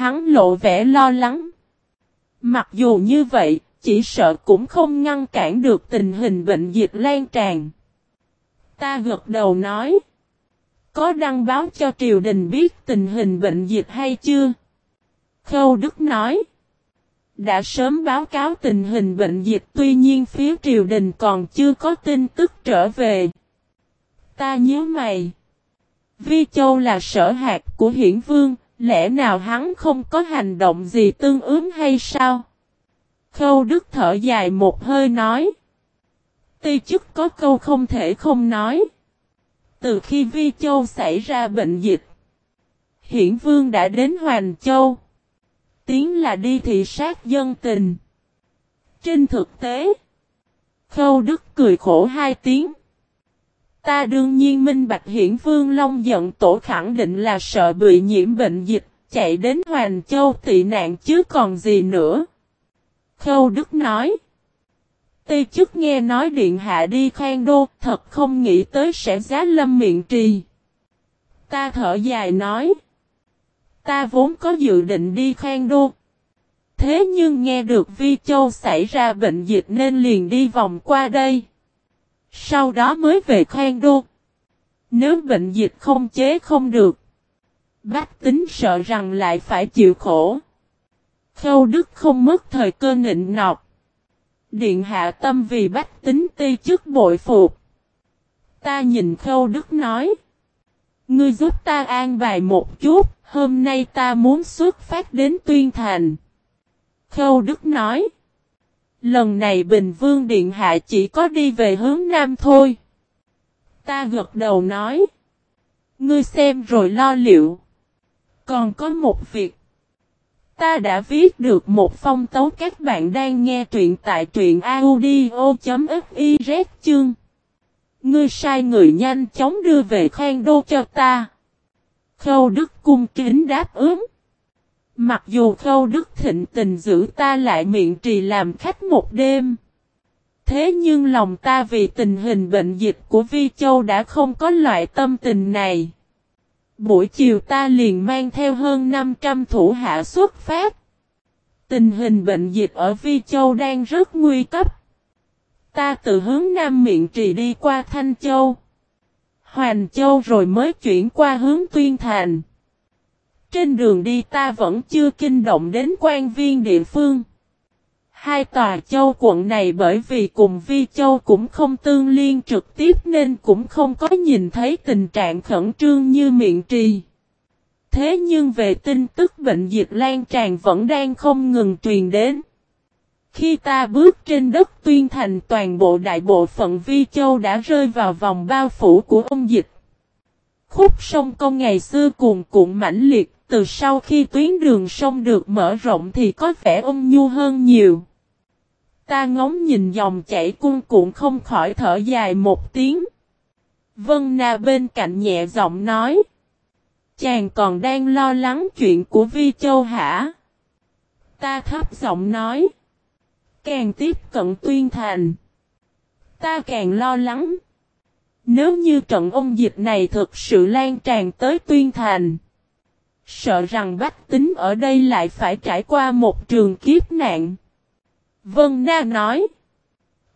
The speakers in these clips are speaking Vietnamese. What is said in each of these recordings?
Hắn lộ vẻ lo lắng. Mặc dù như vậy, chỉ sợ cũng không ngăn cản được tình hình bệnh dịch lan tràn. Ta gật đầu nói. Có đăng báo cho triều đình biết tình hình bệnh dịch hay chưa? Khâu Đức nói. Đã sớm báo cáo tình hình bệnh dịch tuy nhiên phía triều đình còn chưa có tin tức trở về. Ta nhớ mày. Vi Châu là sở hạt của hiển vương, lẽ nào hắn không có hành động gì tương ứng hay sao? Khâu Đức thở dài một hơi nói. Ti chức có câu không thể không nói. Từ khi Vi Châu xảy ra bệnh dịch, Hiển Vương đã đến Hoàn Châu. Tiếng là đi thị sát dân tình. Trên thực tế, Khâu Đức cười khổ hai tiếng. Ta đương nhiên minh bạch hiển vương Long giận tổ khẳng định là sợ bị nhiễm bệnh dịch, chạy đến Hoàng Châu tị nạn chứ còn gì nữa. Khâu Đức nói. Tây chức nghe nói điện hạ đi khoan đô, thật không nghĩ tới sẽ giá lâm miệng trì. Ta thở dài nói. Ta vốn có dự định đi khoan đô. Thế nhưng nghe được Vi Châu xảy ra bệnh dịch nên liền đi vòng qua đây. Sau đó mới về khoan đô. Nếu bệnh dịch không chế không được. Bác tính sợ rằng lại phải chịu khổ. Khâu Đức không mất thời cơ nịnh nọt. Điện hạ tâm vì bách tính ti chức bội phục. Ta nhìn Khâu Đức nói. Ngươi giúp ta an bài một chút, hôm nay ta muốn xuất phát đến Tuyên Thành. Khâu Đức nói. Lần này Bình Vương Điện Hạ chỉ có đi về hướng Nam thôi. Ta gật đầu nói. Ngươi xem rồi lo liệu. Còn có một việc. Ta đã viết được một phong tấu các bạn đang nghe truyện tại truyện audio.fiz chương. Ngươi sai người nhanh chóng đưa về khoan đô cho ta. Khâu Đức cung kính đáp ứng. Mặc dù Khâu Đức thịnh tình giữ ta lại miệng trì làm khách một đêm. Thế nhưng lòng ta vì tình hình bệnh dịch của Vi Châu đã không có loại tâm tình này. Buổi chiều ta liền mang theo hơn 500 thủ hạ xuất phát. Tình hình bệnh dịch ở Vi Châu đang rất nguy cấp. Ta từ hướng Nam Miệng Trì đi qua Thanh Châu. Hoàn Châu rồi mới chuyển qua hướng Tuyên Thành. Trên đường đi ta vẫn chưa kinh động đến quan viên địa phương. Hai tòa châu quận này bởi vì cùng Vi Châu cũng không tương liên trực tiếp nên cũng không có nhìn thấy tình trạng khẩn trương như miệng trì. Thế nhưng về tin tức bệnh dịch lan tràn vẫn đang không ngừng truyền đến. Khi ta bước trên đất tuyên thành toàn bộ đại bộ phận Vi Châu đã rơi vào vòng bao phủ của ông dịch. Khúc sông công ngày xưa cuồn cuộn mãnh liệt, từ sau khi tuyến đường sông được mở rộng thì có vẻ ôn nhu hơn nhiều. Ta ngóng nhìn dòng chảy cuồn cuộn không khỏi thở dài một tiếng. Vân Na bên cạnh nhẹ giọng nói. Chàng còn đang lo lắng chuyện của Vi Châu hả? Ta thấp giọng nói. Càng tiếp cận tuyên thành. Ta càng lo lắng. Nếu như trận ông dịch này thực sự lan tràn tới tuyên thành. Sợ rằng bách tính ở đây lại phải trải qua một trường kiếp nạn. Vân Na nói.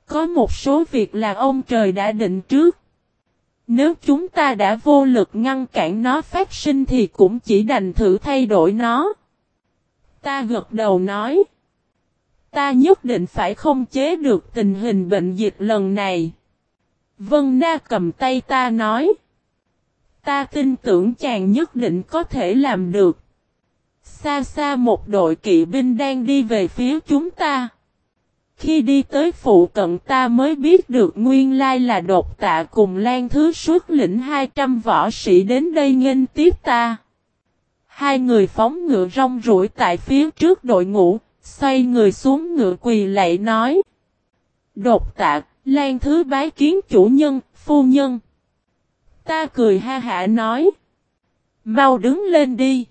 Có một số việc là ông trời đã định trước. Nếu chúng ta đã vô lực ngăn cản nó phát sinh thì cũng chỉ đành thử thay đổi nó. Ta gật đầu nói. Ta nhất định phải không chế được tình hình bệnh dịch lần này. Vân Na cầm tay ta nói. Ta tin tưởng chàng nhất định có thể làm được. Xa xa một đội kỵ binh đang đi về phía chúng ta. Khi đi tới phụ cận ta mới biết được nguyên lai là đột tạ cùng Lan Thứ xuất lĩnh 200 võ sĩ đến đây nghênh tiếp ta. Hai người phóng ngựa rong rủi tại phía trước đội ngũ, xoay người xuống ngựa quỳ lạy nói. Đột tạ, Lan Thứ bái kiến chủ nhân, phu nhân. Ta cười ha hả nói. Mau đứng lên đi.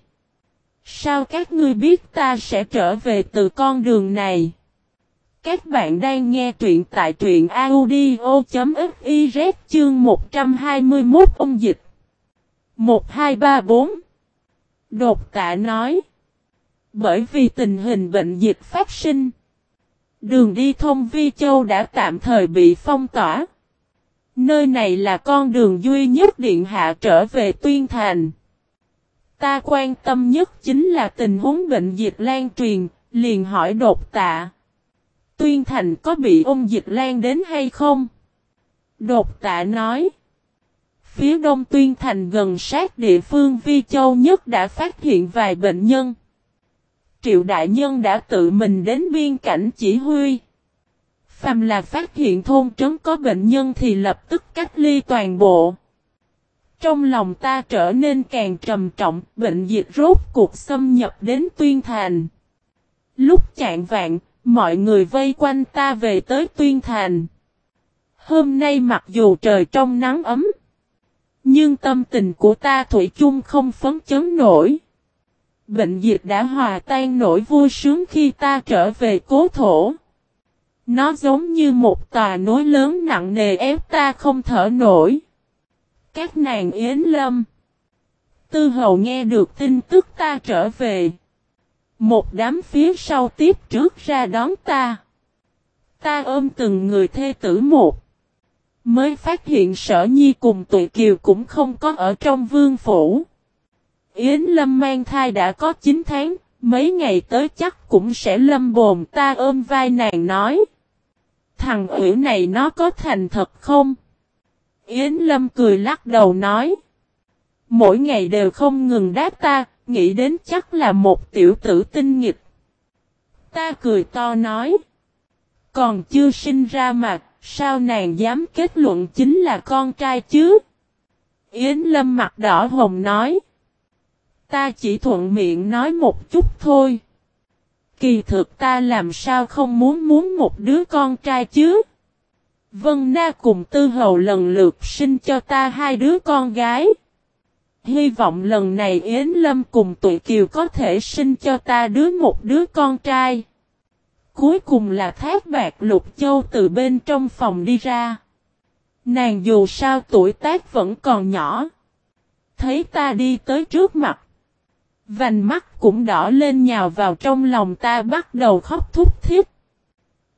Sao các ngươi biết ta sẽ trở về từ con đường này? Các bạn đang nghe truyện tại truyện audio.fiz chương 121 ông dịch. 1234 Đột tạ nói. Bởi vì tình hình bệnh dịch phát sinh. Đường đi thông Vi Châu đã tạm thời bị phong tỏa. Nơi này là con đường duy nhất điện hạ trở về Tuyên Thành. Ta quan tâm nhất chính là tình huống bệnh dịch lan truyền, liền hỏi đột tạ. Tuyên Thành có bị ôn dịch lan đến hay không? Đột tạ nói. Phía đông Tuyên Thành gần sát địa phương Vi Châu nhất đã phát hiện vài bệnh nhân. Triệu Đại Nhân đã tự mình đến biên cảnh chỉ huy. Phàm là phát hiện thôn trấn có bệnh nhân thì lập tức cách ly toàn bộ. Trong lòng ta trở nên càng trầm trọng, bệnh dịch rốt cuộc xâm nhập đến Tuyên Thành. Lúc chạng vạn, mọi người vây quanh ta về tới Tuyên Thành. Hôm nay mặc dù trời trong nắng ấm, nhưng tâm tình của ta thủy chung không phấn chấn nổi. Bệnh dịch đã hòa tan nỗi vui sướng khi ta trở về cố thổ. Nó giống như một tòa núi lớn nặng nề ép ta không thở nổi. Các nàng Yến Lâm. Tư hầu nghe được tin tức ta trở về. Một đám phía sau tiếp trước ra đón ta. Ta ôm từng người thê tử một. Mới phát hiện sở nhi cùng tụi kiều cũng không có ở trong vương phủ. Yến Lâm mang thai đã có 9 tháng, mấy ngày tới chắc cũng sẽ lâm bồn ta ôm vai nàng nói. Thằng ủy này nó có thành thật không? Yến Lâm cười lắc đầu nói. Mỗi ngày đều không ngừng đáp ta, nghĩ đến chắc là một tiểu tử tinh nghịch. Ta cười to nói. Còn chưa sinh ra mà, sao nàng dám kết luận chính là con trai chứ? Yến Lâm mặt đỏ hồng nói. Ta chỉ thuận miệng nói một chút thôi. Kỳ thực ta làm sao không muốn muốn một đứa con trai chứ? Vân Na cùng Tư Hầu lần lượt sinh cho ta hai đứa con gái. Hy vọng lần này Yến Lâm cùng tụi Kiều có thể sinh cho ta đứa một đứa con trai. Cuối cùng là thác bạc lục châu từ bên trong phòng đi ra. Nàng dù sao tuổi tác vẫn còn nhỏ. Thấy ta đi tới trước mặt. Vành mắt cũng đỏ lên nhào vào trong lòng ta bắt đầu khóc thúc thiết.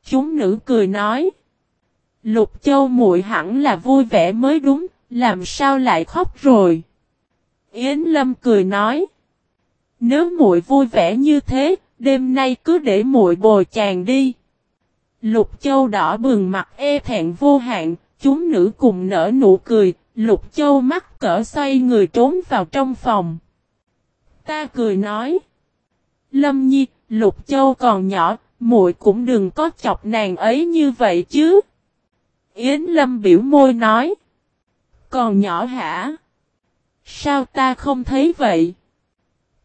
Chúng nữ cười nói. Lục châu muội hẳn là vui vẻ mới đúng, làm sao lại khóc rồi. Yến Lâm cười nói. Nếu muội vui vẻ như thế, đêm nay cứ để muội bồi chàng đi. Lục Châu đỏ bừng mặt e thẹn vô hạn, chúng nữ cùng nở nụ cười, Lục Châu mắt cỡ xoay người trốn vào trong phòng. Ta cười nói. Lâm Nhi, Lục Châu còn nhỏ, muội cũng đừng có chọc nàng ấy như vậy chứ. Yến Lâm biểu môi nói. Còn nhỏ hả? Sao ta không thấy vậy?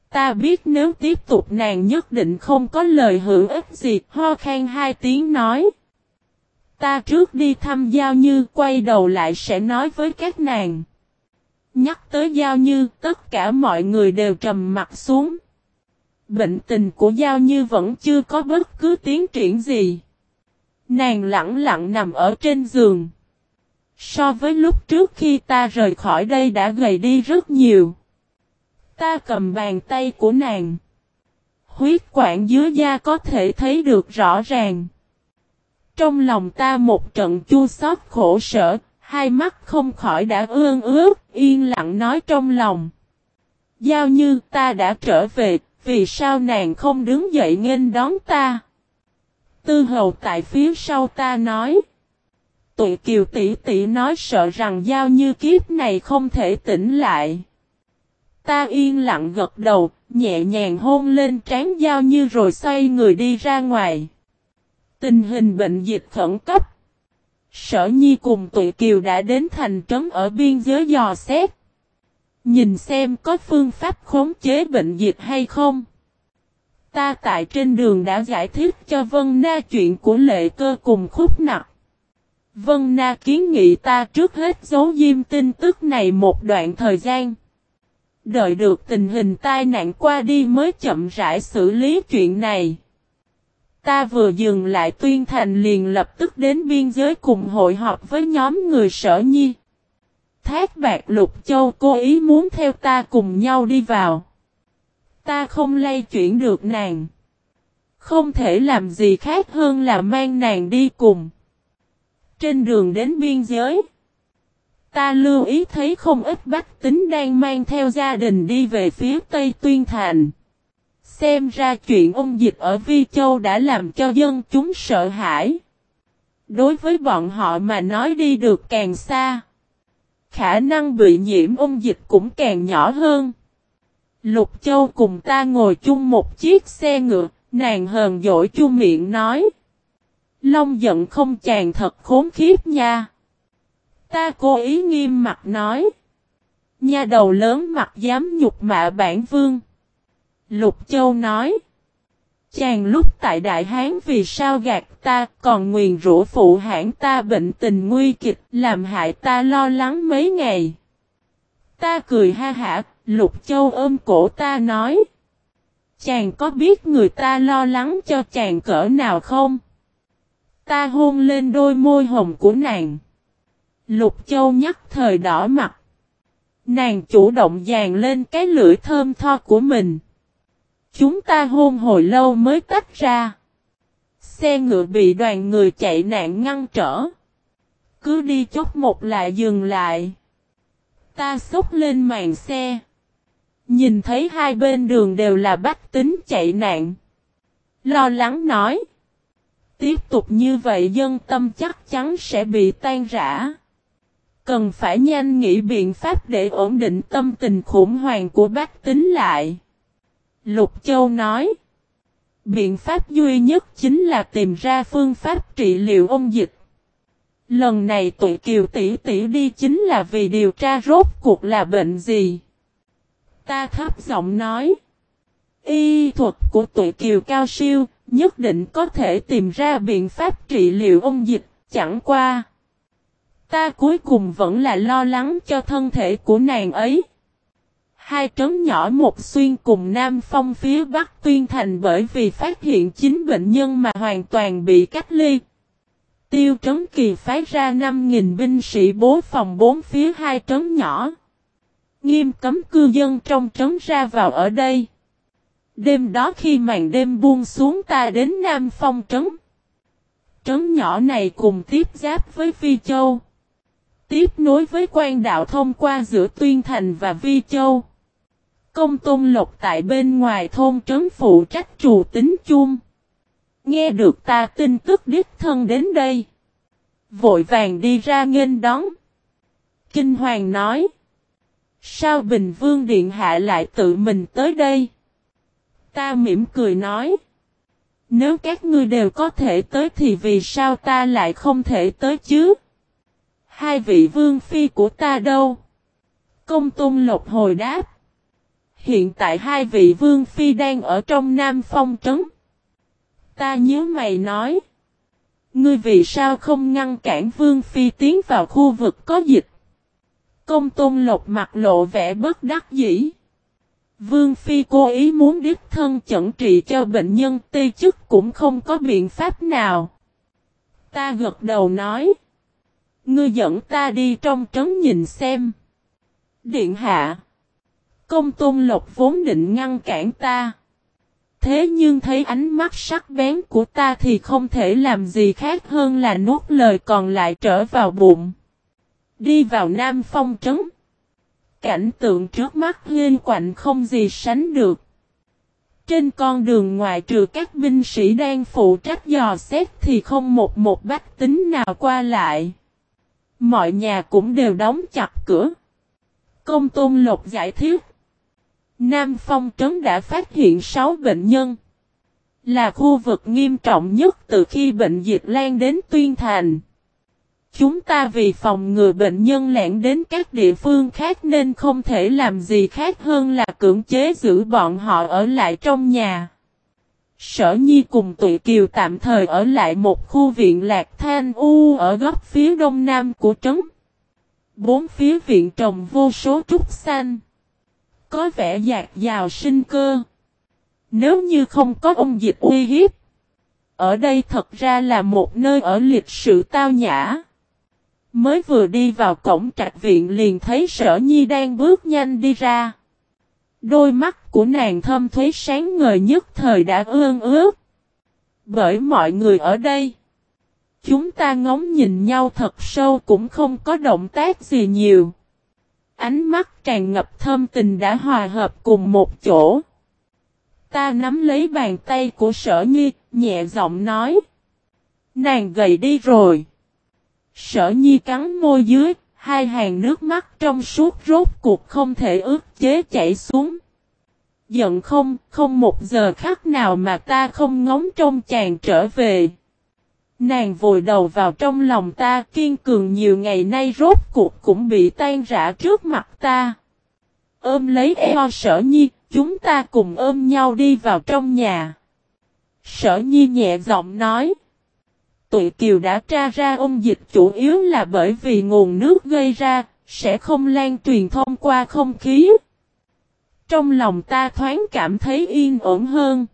Ta biết nếu tiếp tục nàng nhất định không có lời hữu ích gì, ho khan hai tiếng nói. Ta trước đi thăm Giao Như quay đầu lại sẽ nói với các nàng. Nhắc tới Giao Như, tất cả mọi người đều trầm mặt xuống. Bệnh tình của Giao Như vẫn chưa có bất cứ tiến triển gì. Nàng lặng lặng nằm ở trên giường. So với lúc trước khi ta rời khỏi đây đã gầy đi rất nhiều. Ta cầm bàn tay của nàng. Huyết quản dưới da có thể thấy được rõ ràng. Trong lòng ta một trận chua xót khổ sở, hai mắt không khỏi đã ương ướt, yên lặng nói trong lòng. Giao như ta đã trở về, vì sao nàng không đứng dậy nghênh đón ta? Tư hầu tại phía sau ta nói. Tụi kiều tỷ tỷ nói sợ rằng giao như kiếp này không thể tỉnh lại. Ta yên lặng gật đầu, nhẹ nhàng hôn lên trán giao như rồi xoay người đi ra ngoài. Tình hình bệnh dịch khẩn cấp. Sở Nhi cùng tụi Kiều đã đến thành trấn ở biên giới dò xét. Nhìn xem có phương pháp khống chế bệnh dịch hay không. Ta tại trên đường đã giải thích cho Vân Na chuyện của lệ cơ cùng khúc nặng. Vân Na kiến nghị ta trước hết giấu diêm tin tức này một đoạn thời gian. Đợi được tình hình tai nạn qua đi mới chậm rãi xử lý chuyện này. Ta vừa dừng lại tuyên thành liền lập tức đến biên giới cùng hội họp với nhóm người sở nhi. Thác bạc lục châu cố ý muốn theo ta cùng nhau đi vào. Ta không lay chuyển được nàng. Không thể làm gì khác hơn là mang nàng đi cùng. Trên đường đến biên giới. Ta lưu ý thấy không ít bách tính đang mang theo gia đình đi về phía Tây Tuyên Thành. Xem ra chuyện ông dịch ở Vi Châu đã làm cho dân chúng sợ hãi. Đối với bọn họ mà nói đi được càng xa. Khả năng bị nhiễm ông dịch cũng càng nhỏ hơn. Lục Châu cùng ta ngồi chung một chiếc xe ngựa, nàng hờn dỗi chu miệng nói. Long giận không chàng thật khốn khiếp nha. Ta cố ý nghiêm mặt nói. Nha đầu lớn mặt dám nhục mạ bản vương. Lục Châu nói. Chàng lúc tại Đại Hán vì sao gạt ta còn nguyền rủa phụ hãng ta bệnh tình nguy kịch làm hại ta lo lắng mấy ngày. Ta cười ha hả, Lục Châu ôm cổ ta nói. Chàng có biết người ta lo lắng cho chàng cỡ nào không? Ta hôn lên đôi môi hồng của nàng. Lục Châu nhắc thời đỏ mặt. Nàng chủ động dàn lên cái lưỡi thơm tho của mình. Chúng ta hôn hồi lâu mới tách ra. Xe ngựa bị đoàn người chạy nạn ngăn trở. Cứ đi chốc một lại dừng lại. Ta xúc lên màn xe. Nhìn thấy hai bên đường đều là bách tính chạy nạn. Lo lắng nói. Tiếp tục như vậy dân tâm chắc chắn sẽ bị tan rã. Cần phải nhanh nghĩ biện pháp để ổn định tâm tình khủng hoảng của bách tính lại. Lục Châu nói. Biện pháp duy nhất chính là tìm ra phương pháp trị liệu ông dịch. Lần này tụi kiều tỷ tỷ đi chính là vì điều tra rốt cuộc là bệnh gì. Ta thấp giọng nói. Y thuật của tụi kiều cao siêu, nhất định có thể tìm ra biện pháp trị liệu ông dịch, chẳng qua. Ta cuối cùng vẫn là lo lắng cho thân thể của nàng ấy. Hai trấn nhỏ một xuyên cùng Nam Phong phía Bắc Tuyên Thành bởi vì phát hiện chính bệnh nhân mà hoàn toàn bị cách ly. Tiêu trấn kỳ phái ra 5.000 binh sĩ bố phòng bốn phía hai trấn nhỏ. Nghiêm cấm cư dân trong trấn ra vào ở đây. Đêm đó khi màn đêm buông xuống ta đến Nam Phong trấn. Trấn nhỏ này cùng tiếp giáp với Phi Châu. Tiếp nối với quan đạo thông qua giữa Tuyên Thành và Vi Châu. Công Tôn Lộc tại bên ngoài thôn trấn phụ trách trù tính chung. Nghe được ta tin tức đích thân đến đây. Vội vàng đi ra nghênh đón. Kinh Hoàng nói. Sao Bình Vương Điện Hạ lại tự mình tới đây? Ta mỉm cười nói. Nếu các ngươi đều có thể tới thì vì sao ta lại không thể tới chứ? Hai vị vương phi của ta đâu? Công Tôn Lộc hồi đáp. Hiện tại hai vị vương phi đang ở trong Nam Phong trấn. Ta nhớ mày nói. Ngươi vì sao không ngăn cản vương phi tiến vào khu vực có dịch? Công tôn lộc mặt lộ vẻ bất đắc dĩ. Vương phi cố ý muốn đích thân chẩn trị cho bệnh nhân ti chức cũng không có biện pháp nào. Ta gật đầu nói. Ngươi dẫn ta đi trong trấn nhìn xem. Điện hạ. Công tôn lộc vốn định ngăn cản ta. Thế nhưng thấy ánh mắt sắc bén của ta thì không thể làm gì khác hơn là nuốt lời còn lại trở vào bụng. Đi vào Nam Phong trấn. Cảnh tượng trước mắt liên quạnh không gì sánh được. Trên con đường ngoài trừ các binh sĩ đang phụ trách dò xét thì không một một bách tính nào qua lại. Mọi nhà cũng đều đóng chặt cửa. Công tôn lộc giải thích. Nam Phong Trấn đã phát hiện 6 bệnh nhân. Là khu vực nghiêm trọng nhất từ khi bệnh dịch lan đến Tuyên Thành. Chúng ta vì phòng ngừa bệnh nhân lẻn đến các địa phương khác nên không thể làm gì khác hơn là cưỡng chế giữ bọn họ ở lại trong nhà. Sở Nhi cùng tụi Kiều tạm thời ở lại một khu viện lạc than u ở góc phía đông nam của trấn. Bốn phía viện trồng vô số trúc xanh có vẻ dạt dào sinh cơ. Nếu như không có ông dịch uy hiếp, ở đây thật ra là một nơi ở lịch sự tao nhã. Mới vừa đi vào cổng trạch viện liền thấy sở nhi đang bước nhanh đi ra. Đôi mắt của nàng thâm thuế sáng ngời nhất thời đã ương ướt. Bởi mọi người ở đây. Chúng ta ngóng nhìn nhau thật sâu cũng không có động tác gì nhiều. Ánh mắt tràn ngập thâm tình đã hòa hợp cùng một chỗ. Ta nắm lấy bàn tay của sở nhi, nhẹ giọng nói. Nàng gầy đi rồi. Sở nhi cắn môi dưới, hai hàng nước mắt trong suốt rốt cuộc không thể ước chế chảy xuống. Giận không, không một giờ khắc nào mà ta không ngóng trông chàng trở về. Nàng vùi đầu vào trong lòng ta kiên cường nhiều ngày nay rốt cuộc cũng bị tan rã trước mặt ta. Ôm lấy eo sở nhi, chúng ta cùng ôm nhau đi vào trong nhà. Sở nhi nhẹ giọng nói. Tụi Kiều đã tra ra ông dịch chủ yếu là bởi vì nguồn nước gây ra, sẽ không lan truyền thông qua không khí. Trong lòng ta thoáng cảm thấy yên ổn hơn.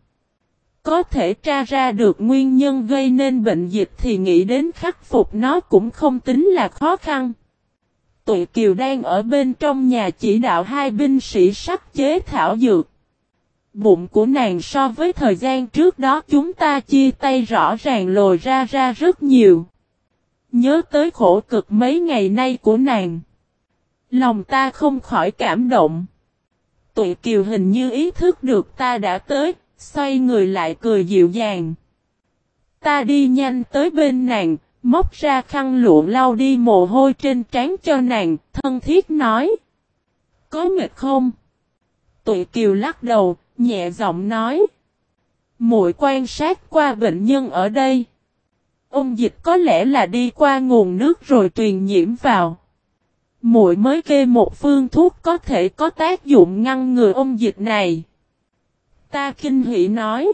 Có thể tra ra được nguyên nhân gây nên bệnh dịch thì nghĩ đến khắc phục nó cũng không tính là khó khăn. Tụi Kiều đang ở bên trong nhà chỉ đạo hai binh sĩ sắc chế thảo dược. Bụng của nàng so với thời gian trước đó chúng ta chia tay rõ ràng lồi ra ra rất nhiều. Nhớ tới khổ cực mấy ngày nay của nàng. Lòng ta không khỏi cảm động. Tụi Kiều hình như ý thức được ta đã tới, Xoay người lại cười dịu dàng. Ta đi nhanh tới bên nàng, móc ra khăn lụa lau đi mồ hôi trên trán cho nàng, thân thiết nói. Có mệt không? Tụi Kiều lắc đầu, nhẹ giọng nói. Muội quan sát qua bệnh nhân ở đây. Ông dịch có lẽ là đi qua nguồn nước rồi truyền nhiễm vào. Muội mới kê một phương thuốc có thể có tác dụng ngăn ngừa ông dịch này. Ta kinh hỉ nói.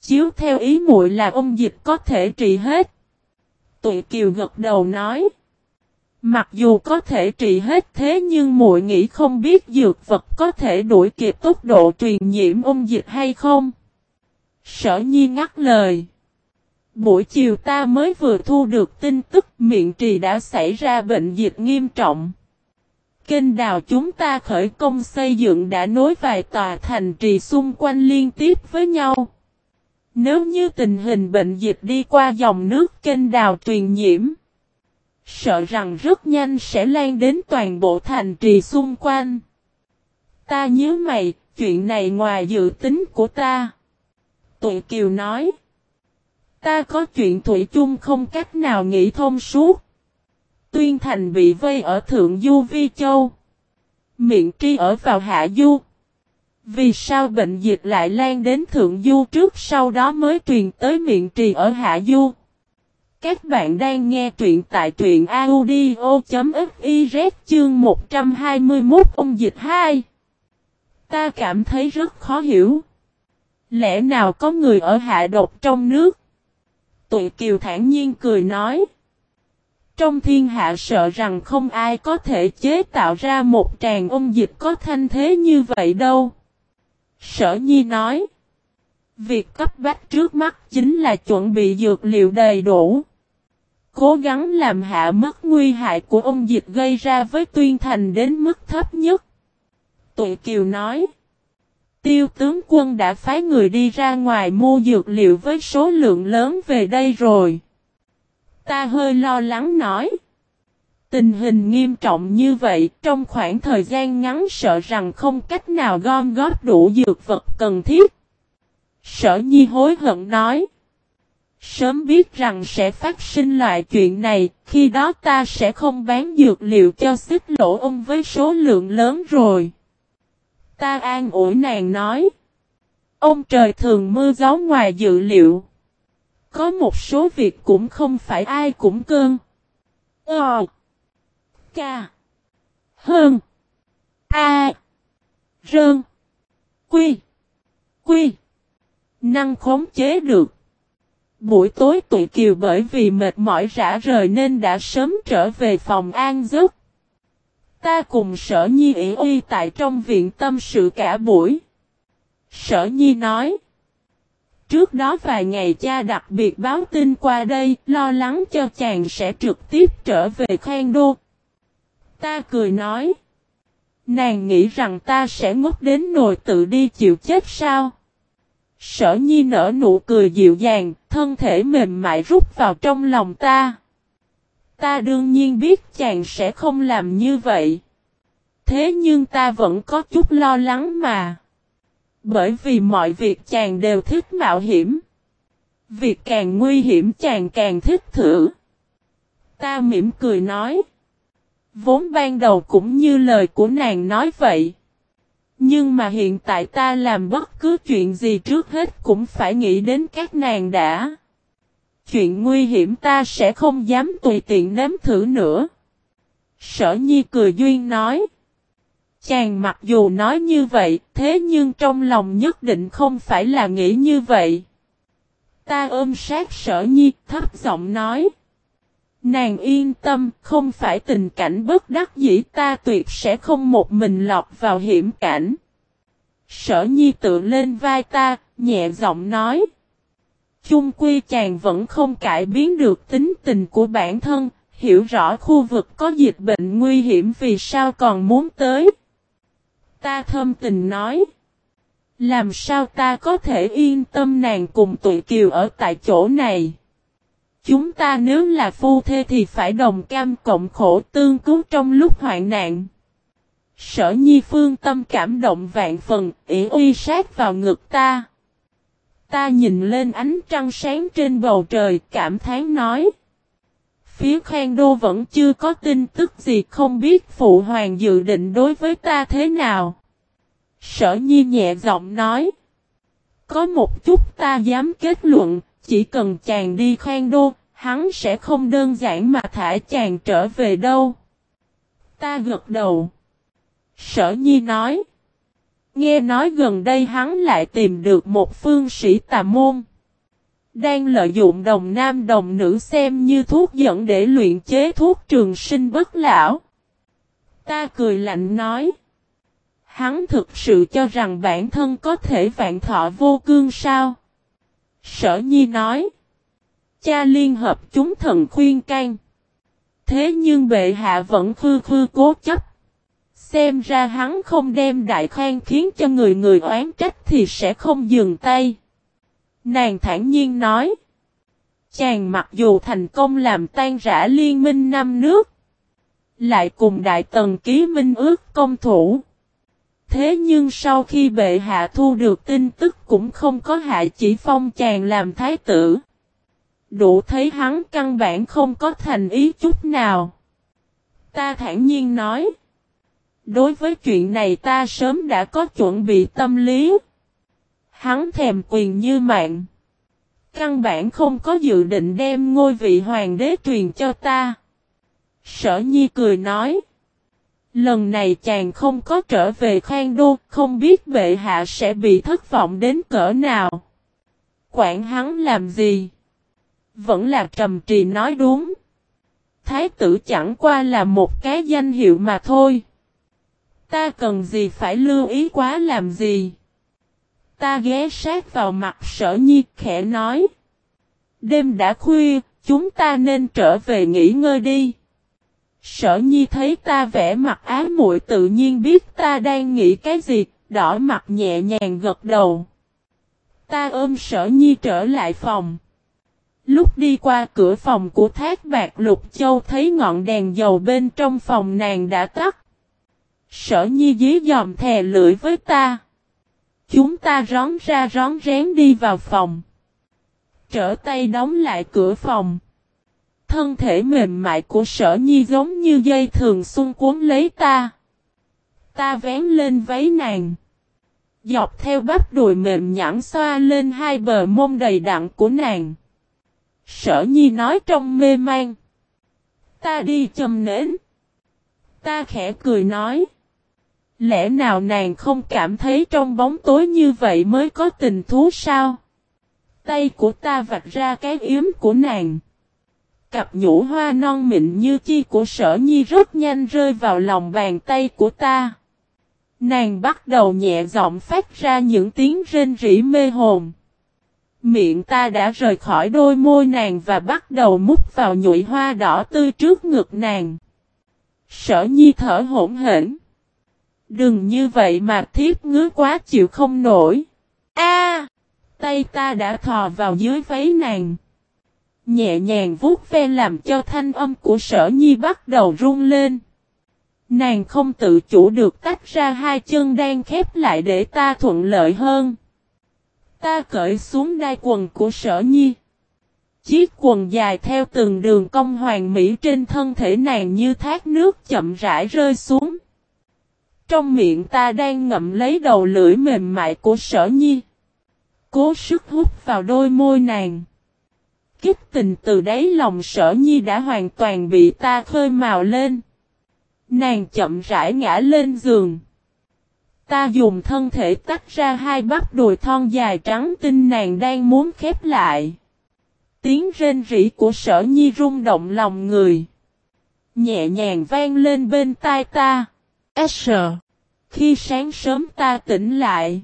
Chiếu theo ý muội là ông dịch có thể trị hết. Tụi Kiều gật đầu nói. Mặc dù có thể trị hết thế nhưng muội nghĩ không biết dược vật có thể đuổi kịp tốc độ truyền nhiễm ung dịch hay không. Sở nhi ngắt lời. Buổi chiều ta mới vừa thu được tin tức miệng trì đã xảy ra bệnh dịch nghiêm trọng. Kênh đào chúng ta khởi công xây dựng đã nối vài tòa thành trì xung quanh liên tiếp với nhau. Nếu như tình hình bệnh dịch đi qua dòng nước kênh đào truyền nhiễm, sợ rằng rất nhanh sẽ lan đến toàn bộ thành trì xung quanh. Ta nhớ mày, chuyện này ngoài dự tính của ta. Tụi Kiều nói, ta có chuyện Thủy chung không cách nào nghĩ thông suốt. Tuyên Thành bị vây ở Thượng Du Vi Châu. Miệng tri ở vào Hạ Du. Vì sao bệnh dịch lại lan đến Thượng Du trước sau đó mới truyền tới miệng trì ở Hạ Du? Các bạn đang nghe truyện tại truyện audio.fiz chương 121 ông dịch 2. Ta cảm thấy rất khó hiểu. Lẽ nào có người ở hạ độc trong nước? Tụi Kiều thản nhiên cười nói. Trong thiên hạ sợ rằng không ai có thể chế tạo ra một tràng ôn dịch có thanh thế như vậy đâu. Sở Nhi nói. Việc cấp bách trước mắt chính là chuẩn bị dược liệu đầy đủ. Cố gắng làm hạ mất nguy hại của ông dịch gây ra với tuyên thành đến mức thấp nhất. Tụi Kiều nói. Tiêu tướng quân đã phái người đi ra ngoài mua dược liệu với số lượng lớn về đây rồi. Ta hơi lo lắng nói. Tình hình nghiêm trọng như vậy, trong khoảng thời gian ngắn sợ rằng không cách nào gom góp đủ dược vật cần thiết. Sở nhi hối hận nói. Sớm biết rằng sẽ phát sinh loại chuyện này, khi đó ta sẽ không bán dược liệu cho xích lỗ ông với số lượng lớn rồi. Ta an ủi nàng nói. Ông trời thường mưa gió ngoài dự liệu. Có một số việc cũng không phải ai cũng cơn. Ờ. Ca. Hơn. A. Rơn. Quy. Quy. Năng khống chế được. Buổi tối tụi kiều bởi vì mệt mỏi rã rời nên đã sớm trở về phòng an giấc. Ta cùng sở nhi ỉ uy tại trong viện tâm sự cả buổi. Sở nhi nói. Trước đó vài ngày cha đặc biệt báo tin qua đây, lo lắng cho chàng sẽ trực tiếp trở về khen Đô. Ta cười nói. Nàng nghĩ rằng ta sẽ ngốc đến nồi tự đi chịu chết sao? Sở nhi nở nụ cười dịu dàng, thân thể mềm mại rút vào trong lòng ta. Ta đương nhiên biết chàng sẽ không làm như vậy. Thế nhưng ta vẫn có chút lo lắng mà. Bởi vì mọi việc chàng đều thích mạo hiểm. Việc càng nguy hiểm chàng càng thích thử. Ta mỉm cười nói. Vốn ban đầu cũng như lời của nàng nói vậy. Nhưng mà hiện tại ta làm bất cứ chuyện gì trước hết cũng phải nghĩ đến các nàng đã. Chuyện nguy hiểm ta sẽ không dám tùy tiện nếm thử nữa. Sở nhi cười duyên nói. Chàng mặc dù nói như vậy, thế nhưng trong lòng nhất định không phải là nghĩ như vậy. Ta ôm sát sở nhi, thấp giọng nói. Nàng yên tâm, không phải tình cảnh bất đắc dĩ ta tuyệt sẽ không một mình lọt vào hiểm cảnh. Sở nhi tự lên vai ta, nhẹ giọng nói. Chung quy chàng vẫn không cải biến được tính tình của bản thân, hiểu rõ khu vực có dịch bệnh nguy hiểm vì sao còn muốn tới. Ta thâm tình nói. Làm sao ta có thể yên tâm nàng cùng tụi kiều ở tại chỗ này? Chúng ta nếu là phu thê thì phải đồng cam cộng khổ tương cứu trong lúc hoạn nạn. Sở nhi phương tâm cảm động vạn phần, ỉ uy sát vào ngực ta. Ta nhìn lên ánh trăng sáng trên bầu trời, cảm thán nói. Phía Khang Đô vẫn chưa có tin tức gì không biết Phụ Hoàng dự định đối với ta thế nào. Sở nhi nhẹ giọng nói. Có một chút ta dám kết luận, chỉ cần chàng đi Khang Đô, hắn sẽ không đơn giản mà thả chàng trở về đâu. Ta gật đầu. Sở nhi nói. Nghe nói gần đây hắn lại tìm được một phương sĩ tà môn. Đang lợi dụng đồng nam đồng nữ xem như thuốc dẫn để luyện chế thuốc trường sinh bất lão. Ta cười lạnh nói. Hắn thực sự cho rằng bản thân có thể vạn thọ vô cương sao? Sở Nhi nói. Cha liên hợp chúng thần khuyên can. Thế nhưng bệ hạ vẫn khư khư cố chấp. Xem ra hắn không đem đại khoan khiến cho người người oán trách thì sẽ không dừng tay. Nàng thản nhiên nói. Chàng mặc dù thành công làm tan rã liên minh năm nước. Lại cùng đại tần ký minh ước công thủ. Thế nhưng sau khi bệ hạ thu được tin tức cũng không có hạ chỉ phong chàng làm thái tử. Đủ thấy hắn căn bản không có thành ý chút nào. Ta thản nhiên nói. Đối với chuyện này ta sớm đã có chuẩn bị tâm lý. Hắn thèm quyền như mạng. Căn bản không có dự định đem ngôi vị hoàng đế truyền cho ta. Sở nhi cười nói. Lần này chàng không có trở về khoan đô, không biết bệ hạ sẽ bị thất vọng đến cỡ nào. Quản hắn làm gì? Vẫn là trầm trì nói đúng. Thái tử chẳng qua là một cái danh hiệu mà thôi. Ta cần gì phải lưu ý quá làm gì? Ta ghé sát vào mặt sở nhi khẽ nói. Đêm đã khuya, chúng ta nên trở về nghỉ ngơi đi. Sở nhi thấy ta vẽ mặt ái muội tự nhiên biết ta đang nghĩ cái gì, đỏ mặt nhẹ nhàng gật đầu. Ta ôm sở nhi trở lại phòng. Lúc đi qua cửa phòng của thác bạc lục châu thấy ngọn đèn dầu bên trong phòng nàng đã tắt. Sở nhi dí dòm thè lưỡi với ta. Chúng ta rón ra rón rén đi vào phòng. Trở tay đóng lại cửa phòng. Thân thể mềm mại của sở nhi giống như dây thường xung cuốn lấy ta. Ta vén lên váy nàng. Dọc theo bắp đùi mềm nhẵn xoa lên hai bờ mông đầy đặn của nàng. Sở nhi nói trong mê man. Ta đi châm nến. Ta khẽ cười nói. Lẽ nào nàng không cảm thấy trong bóng tối như vậy mới có tình thú sao? Tay của ta vạch ra cái yếm của nàng. Cặp nhũ hoa non mịn như chi của sở nhi rất nhanh rơi vào lòng bàn tay của ta. Nàng bắt đầu nhẹ giọng phát ra những tiếng rên rỉ mê hồn. Miệng ta đã rời khỏi đôi môi nàng và bắt đầu mút vào nhụy hoa đỏ tươi trước ngực nàng. Sở nhi thở hỗn hển. Đừng như vậy mà thiếp ngứa quá chịu không nổi. A, Tay ta đã thò vào dưới váy nàng. Nhẹ nhàng vuốt ve làm cho thanh âm của sở nhi bắt đầu run lên. Nàng không tự chủ được tách ra hai chân đang khép lại để ta thuận lợi hơn. Ta cởi xuống đai quần của sở nhi. Chiếc quần dài theo từng đường cong hoàng mỹ trên thân thể nàng như thác nước chậm rãi rơi xuống. Trong miệng ta đang ngậm lấy đầu lưỡi mềm mại của sở nhi. Cố sức hút vào đôi môi nàng. Kích tình từ đáy lòng sở nhi đã hoàn toàn bị ta khơi màu lên. Nàng chậm rãi ngã lên giường. Ta dùng thân thể tách ra hai bắp đùi thon dài trắng tinh nàng đang muốn khép lại. Tiếng rên rỉ của sở nhi rung động lòng người. Nhẹ nhàng vang lên bên tai ta. S. Khi sáng sớm ta tỉnh lại.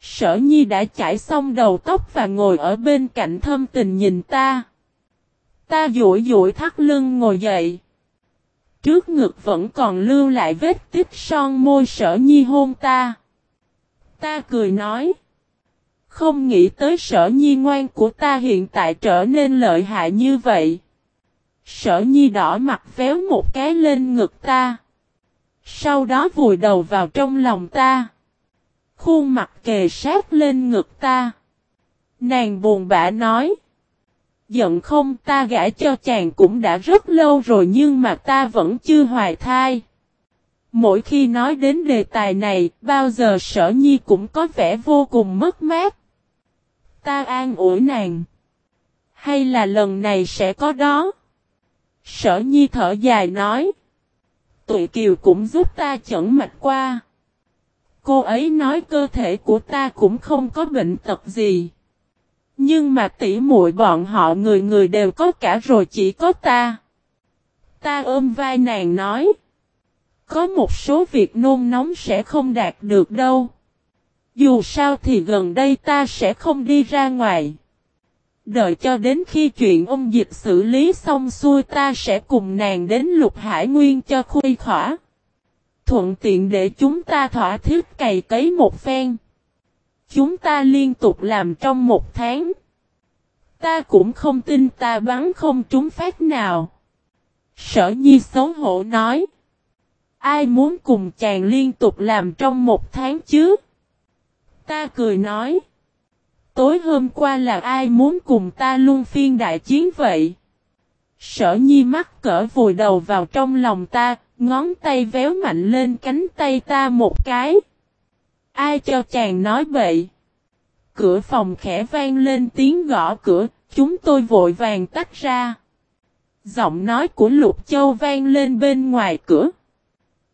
Sở nhi đã chải xong đầu tóc và ngồi ở bên cạnh thâm tình nhìn ta. Ta duỗi duỗi thắt lưng ngồi dậy. Trước ngực vẫn còn lưu lại vết tích son môi sở nhi hôn ta. Ta cười nói. Không nghĩ tới sở nhi ngoan của ta hiện tại trở nên lợi hại như vậy. Sở nhi đỏ mặt véo một cái lên ngực ta. Sau đó vùi đầu vào trong lòng ta. Khuôn mặt kề sát lên ngực ta. Nàng buồn bã nói. Giận không ta gã cho chàng cũng đã rất lâu rồi nhưng mà ta vẫn chưa hoài thai. Mỗi khi nói đến đề tài này, bao giờ sở nhi cũng có vẻ vô cùng mất mát. Ta an ủi nàng. Hay là lần này sẽ có đó? Sở nhi thở dài nói. Tụi kiều cũng giúp ta chẩn mạch qua. Cô ấy nói cơ thể của ta cũng không có bệnh tật gì. Nhưng mà tỷ muội bọn họ người người đều có cả rồi chỉ có ta. Ta ôm vai nàng nói. Có một số việc nôn nóng sẽ không đạt được đâu. Dù sao thì gần đây ta sẽ không đi ra ngoài. Đợi cho đến khi chuyện ông dịch xử lý xong xuôi ta sẽ cùng nàng đến lục hải nguyên cho khuây khỏa. Thuận tiện để chúng ta thỏa thiết cày cấy một phen. Chúng ta liên tục làm trong một tháng. Ta cũng không tin ta bắn không trúng phát nào. Sở nhi xấu hổ nói. Ai muốn cùng chàng liên tục làm trong một tháng chứ? Ta cười nói. Tối hôm qua là ai muốn cùng ta luôn phiên đại chiến vậy? Sở nhi mắt cỡ vùi đầu vào trong lòng ta, ngón tay véo mạnh lên cánh tay ta một cái. Ai cho chàng nói vậy? Cửa phòng khẽ vang lên tiếng gõ cửa, chúng tôi vội vàng tách ra. Giọng nói của Lục Châu vang lên bên ngoài cửa.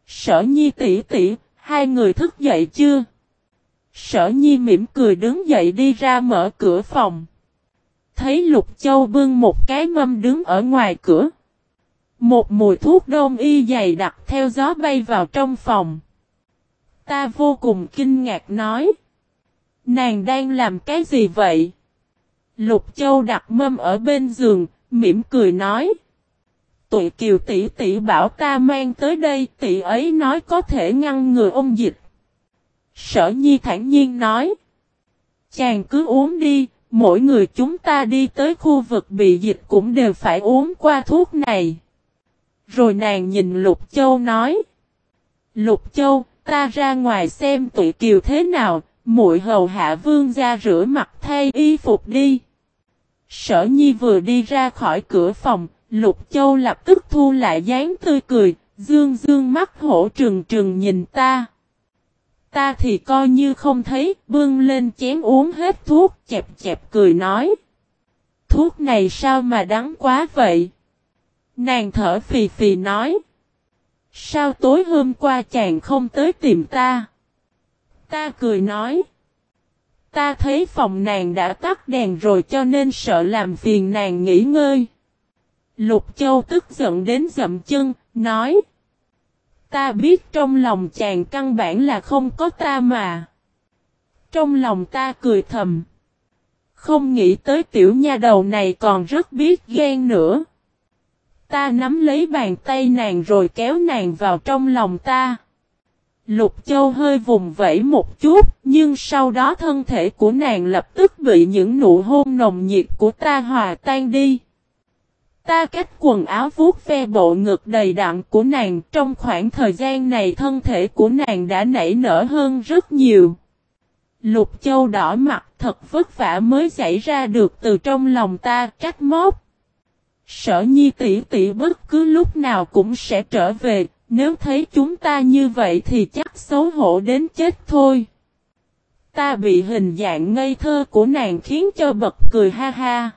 Sở nhi tỷ tỷ, hai người thức dậy chưa? Sở nhi mỉm cười đứng dậy đi ra mở cửa phòng. Thấy Lục Châu bưng một cái mâm đứng ở ngoài cửa. Một mùi thuốc đông y dày đặc theo gió bay vào trong phòng. Ta vô cùng kinh ngạc nói. Nàng đang làm cái gì vậy? Lục Châu đặt mâm ở bên giường, mỉm cười nói. Tụi kiều tỷ tỷ bảo ta mang tới đây, tỷ ấy nói có thể ngăn ngừa ông dịch. Sở Nhi thản nhiên nói. Chàng cứ uống đi, mỗi người chúng ta đi tới khu vực bị dịch cũng đều phải uống qua thuốc này. Rồi nàng nhìn Lục Châu nói. Lục Châu, ta ra ngoài xem tụi kiều thế nào, muội hầu hạ vương ra rửa mặt thay y phục đi. Sở Nhi vừa đi ra khỏi cửa phòng, Lục Châu lập tức thu lại dáng tươi cười, dương dương mắt hổ trừng trừng nhìn ta. Ta thì coi như không thấy, bưng lên chén uống hết thuốc, chẹp chẹp cười nói. Thuốc này sao mà đắng quá vậy? Nàng thở phì phì nói. Sao tối hôm qua chàng không tới tìm ta? Ta cười nói. Ta thấy phòng nàng đã tắt đèn rồi cho nên sợ làm phiền nàng nghỉ ngơi. Lục Châu tức giận đến dậm chân, nói. Ta biết trong lòng chàng căn bản là không có ta mà. Trong lòng ta cười thầm. Không nghĩ tới tiểu nha đầu này còn rất biết ghen nữa. Ta nắm lấy bàn tay nàng rồi kéo nàng vào trong lòng ta. Lục Châu hơi vùng vẫy một chút, nhưng sau đó thân thể của nàng lập tức bị những nụ hôn nồng nhiệt của ta hòa tan đi. Ta cách quần áo vuốt ve bộ ngực đầy đặn của nàng trong khoảng thời gian này thân thể của nàng đã nảy nở hơn rất nhiều. Lục Châu đỏ mặt thật vất vả mới xảy ra được từ trong lòng ta trách móc. Sở nhi tỷ tỷ bất cứ lúc nào cũng sẽ trở về, nếu thấy chúng ta như vậy thì chắc xấu hổ đến chết thôi. Ta bị hình dạng ngây thơ của nàng khiến cho bật cười ha ha.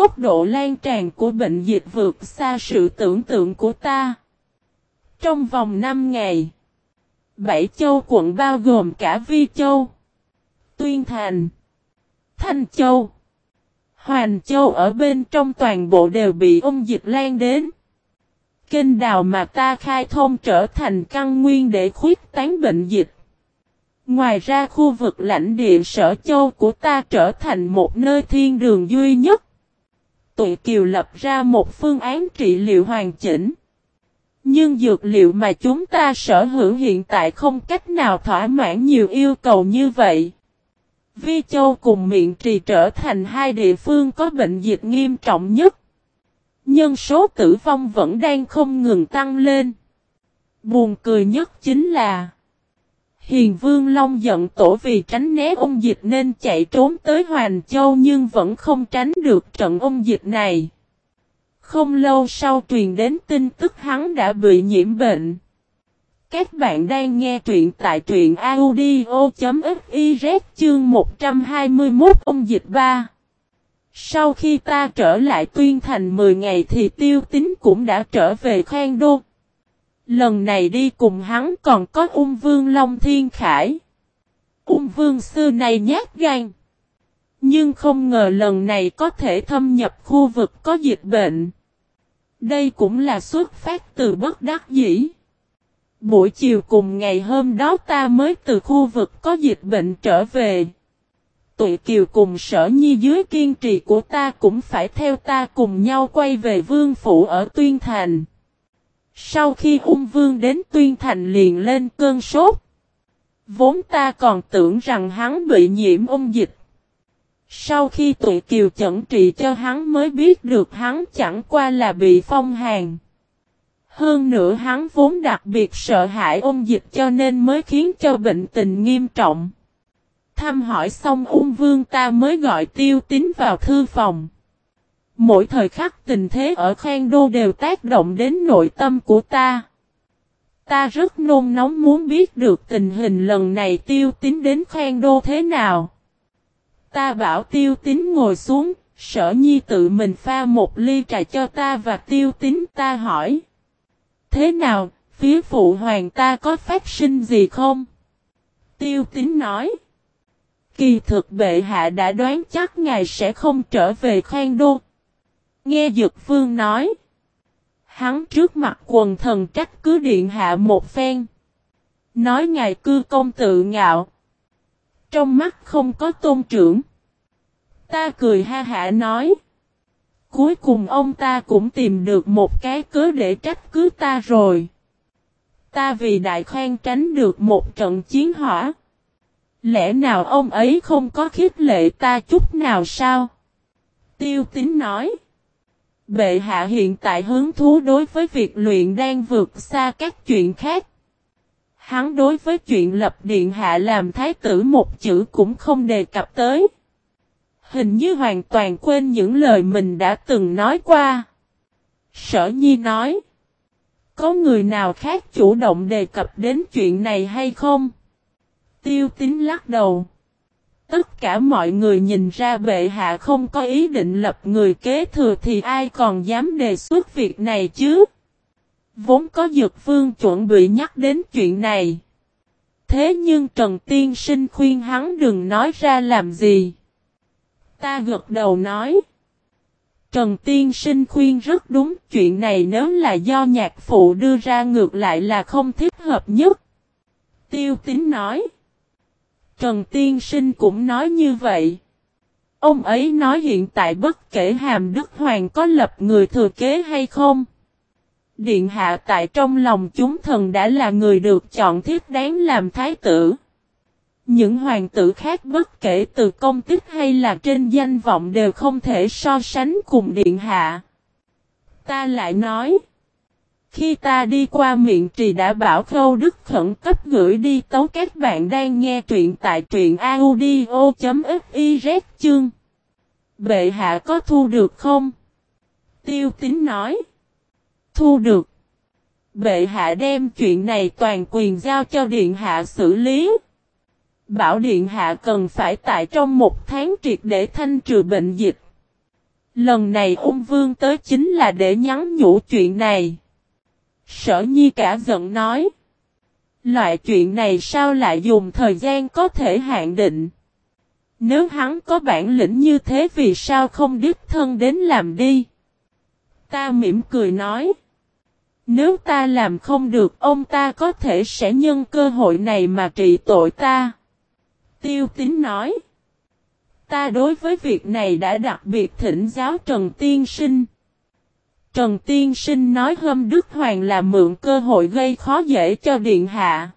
Tốc độ lan tràn của bệnh dịch vượt xa sự tưởng tượng của ta. Trong vòng 5 ngày, Bảy châu quận bao gồm cả Vi Châu, Tuyên Thành, Thanh Châu, Hoàn Châu ở bên trong toàn bộ đều bị ung dịch lan đến. Kênh đào mà ta khai thông trở thành căn nguyên để khuyết tán bệnh dịch. Ngoài ra khu vực lãnh địa sở châu của ta trở thành một nơi thiên đường duy nhất. Tuệ Kiều lập ra một phương án trị liệu hoàn chỉnh. Nhưng dược liệu mà chúng ta sở hữu hiện tại không cách nào thỏa mãn nhiều yêu cầu như vậy. Vi Châu cùng miệng trì trở thành hai địa phương có bệnh dịch nghiêm trọng nhất. Nhân số tử vong vẫn đang không ngừng tăng lên. Buồn cười nhất chính là Hiền Vương Long giận tổ vì tránh né ung dịch nên chạy trốn tới Hoàn Châu nhưng vẫn không tránh được trận ung dịch này. Không lâu sau truyền đến tin tức hắn đã bị nhiễm bệnh. Các bạn đang nghe truyện tại truyện audio.fiz chương 121 ông dịch 3. Sau khi ta trở lại tuyên thành 10 ngày thì tiêu tính cũng đã trở về khoang đô. Lần này đi cùng hắn còn có ung vương Long Thiên Khải. Ung vương xưa này nhát gan. Nhưng không ngờ lần này có thể thâm nhập khu vực có dịch bệnh. Đây cũng là xuất phát từ bất đắc dĩ. Buổi chiều cùng ngày hôm đó ta mới từ khu vực có dịch bệnh trở về. Tụi kiều cùng sở nhi dưới kiên trì của ta cũng phải theo ta cùng nhau quay về vương phủ ở Tuyên Thành. Sau khi ung vương đến Tuyên Thành liền lên cơn sốt. Vốn ta còn tưởng rằng hắn bị nhiễm ung dịch. Sau khi tụi kiều chẩn trị cho hắn mới biết được hắn chẳng qua là bị phong hàn. Hơn nữa hắn vốn đặc biệt sợ hãi ôn dịch cho nên mới khiến cho bệnh tình nghiêm trọng. Thăm hỏi xong ung vương ta mới gọi tiêu tín vào thư phòng. Mỗi thời khắc tình thế ở khoan đô đều tác động đến nội tâm của ta. Ta rất nôn nóng muốn biết được tình hình lần này tiêu tín đến khoan đô thế nào. Ta bảo tiêu tín ngồi xuống, sở nhi tự mình pha một ly trà cho ta và tiêu tín ta hỏi. Thế nào, phía phụ hoàng ta có phát sinh gì không? Tiêu tín nói. Kỳ thực bệ hạ đã đoán chắc ngài sẽ không trở về khoan đô. Nghe Dược Vương nói. Hắn trước mặt quần thần trách cứ điện hạ một phen. Nói ngài cư công tự ngạo. Trong mắt không có tôn trưởng. Ta cười ha hạ nói. Cuối cùng ông ta cũng tìm được một cái cớ để trách cứ ta rồi. Ta vì đại khoan tránh được một trận chiến hỏa. Lẽ nào ông ấy không có khiết lệ ta chút nào sao? Tiêu tín nói. Bệ hạ hiện tại hứng thú đối với việc luyện đang vượt xa các chuyện khác. Hắn đối với chuyện lập điện hạ làm thái tử một chữ cũng không đề cập tới. Hình như hoàn toàn quên những lời mình đã từng nói qua. Sở Nhi nói. Có người nào khác chủ động đề cập đến chuyện này hay không? Tiêu Tính lắc đầu. Tất cả mọi người nhìn ra bệ hạ không có ý định lập người kế thừa thì ai còn dám đề xuất việc này chứ? Vốn có dược vương chuẩn bị nhắc đến chuyện này. Thế nhưng Trần Tiên Sinh khuyên hắn đừng nói ra làm gì. Ta gật đầu nói. Trần Tiên Sinh khuyên rất đúng, chuyện này nếu là do nhạc phụ đưa ra ngược lại là không thích hợp nhất. Tiêu Tín nói. Trần Tiên Sinh cũng nói như vậy. Ông ấy nói hiện tại bất kể Hàm Đức Hoàng có lập người thừa kế hay không. Điện hạ tại trong lòng chúng thần đã là người được chọn thiết đáng làm thái tử. Những hoàng tử khác bất kể từ công tích hay là trên danh vọng đều không thể so sánh cùng điện hạ. Ta lại nói. Khi ta đi qua miệng trì đã bảo khâu đức khẩn cấp gửi đi tấu các bạn đang nghe truyện tại truyện audio.fiz chương. Bệ hạ có thu được không? Tiêu tín nói. Thu được. Bệ hạ đem chuyện này toàn quyền giao cho điện hạ xử lý. Bảo điện hạ cần phải tại trong một tháng triệt để thanh trừ bệnh dịch. Lần này ung vương tới chính là để nhắn nhủ chuyện này. Sở nhi cả giận nói. Loại chuyện này sao lại dùng thời gian có thể hạn định? Nếu hắn có bản lĩnh như thế vì sao không đích thân đến làm đi? Ta mỉm cười nói. Nếu ta làm không được, ông ta có thể sẽ nhân cơ hội này mà trị tội ta. Tiêu tín nói. Ta đối với việc này đã đặc biệt thỉnh giáo Trần Tiên Sinh. Trần Tiên Sinh nói hôm Đức Hoàng là mượn cơ hội gây khó dễ cho Điện Hạ.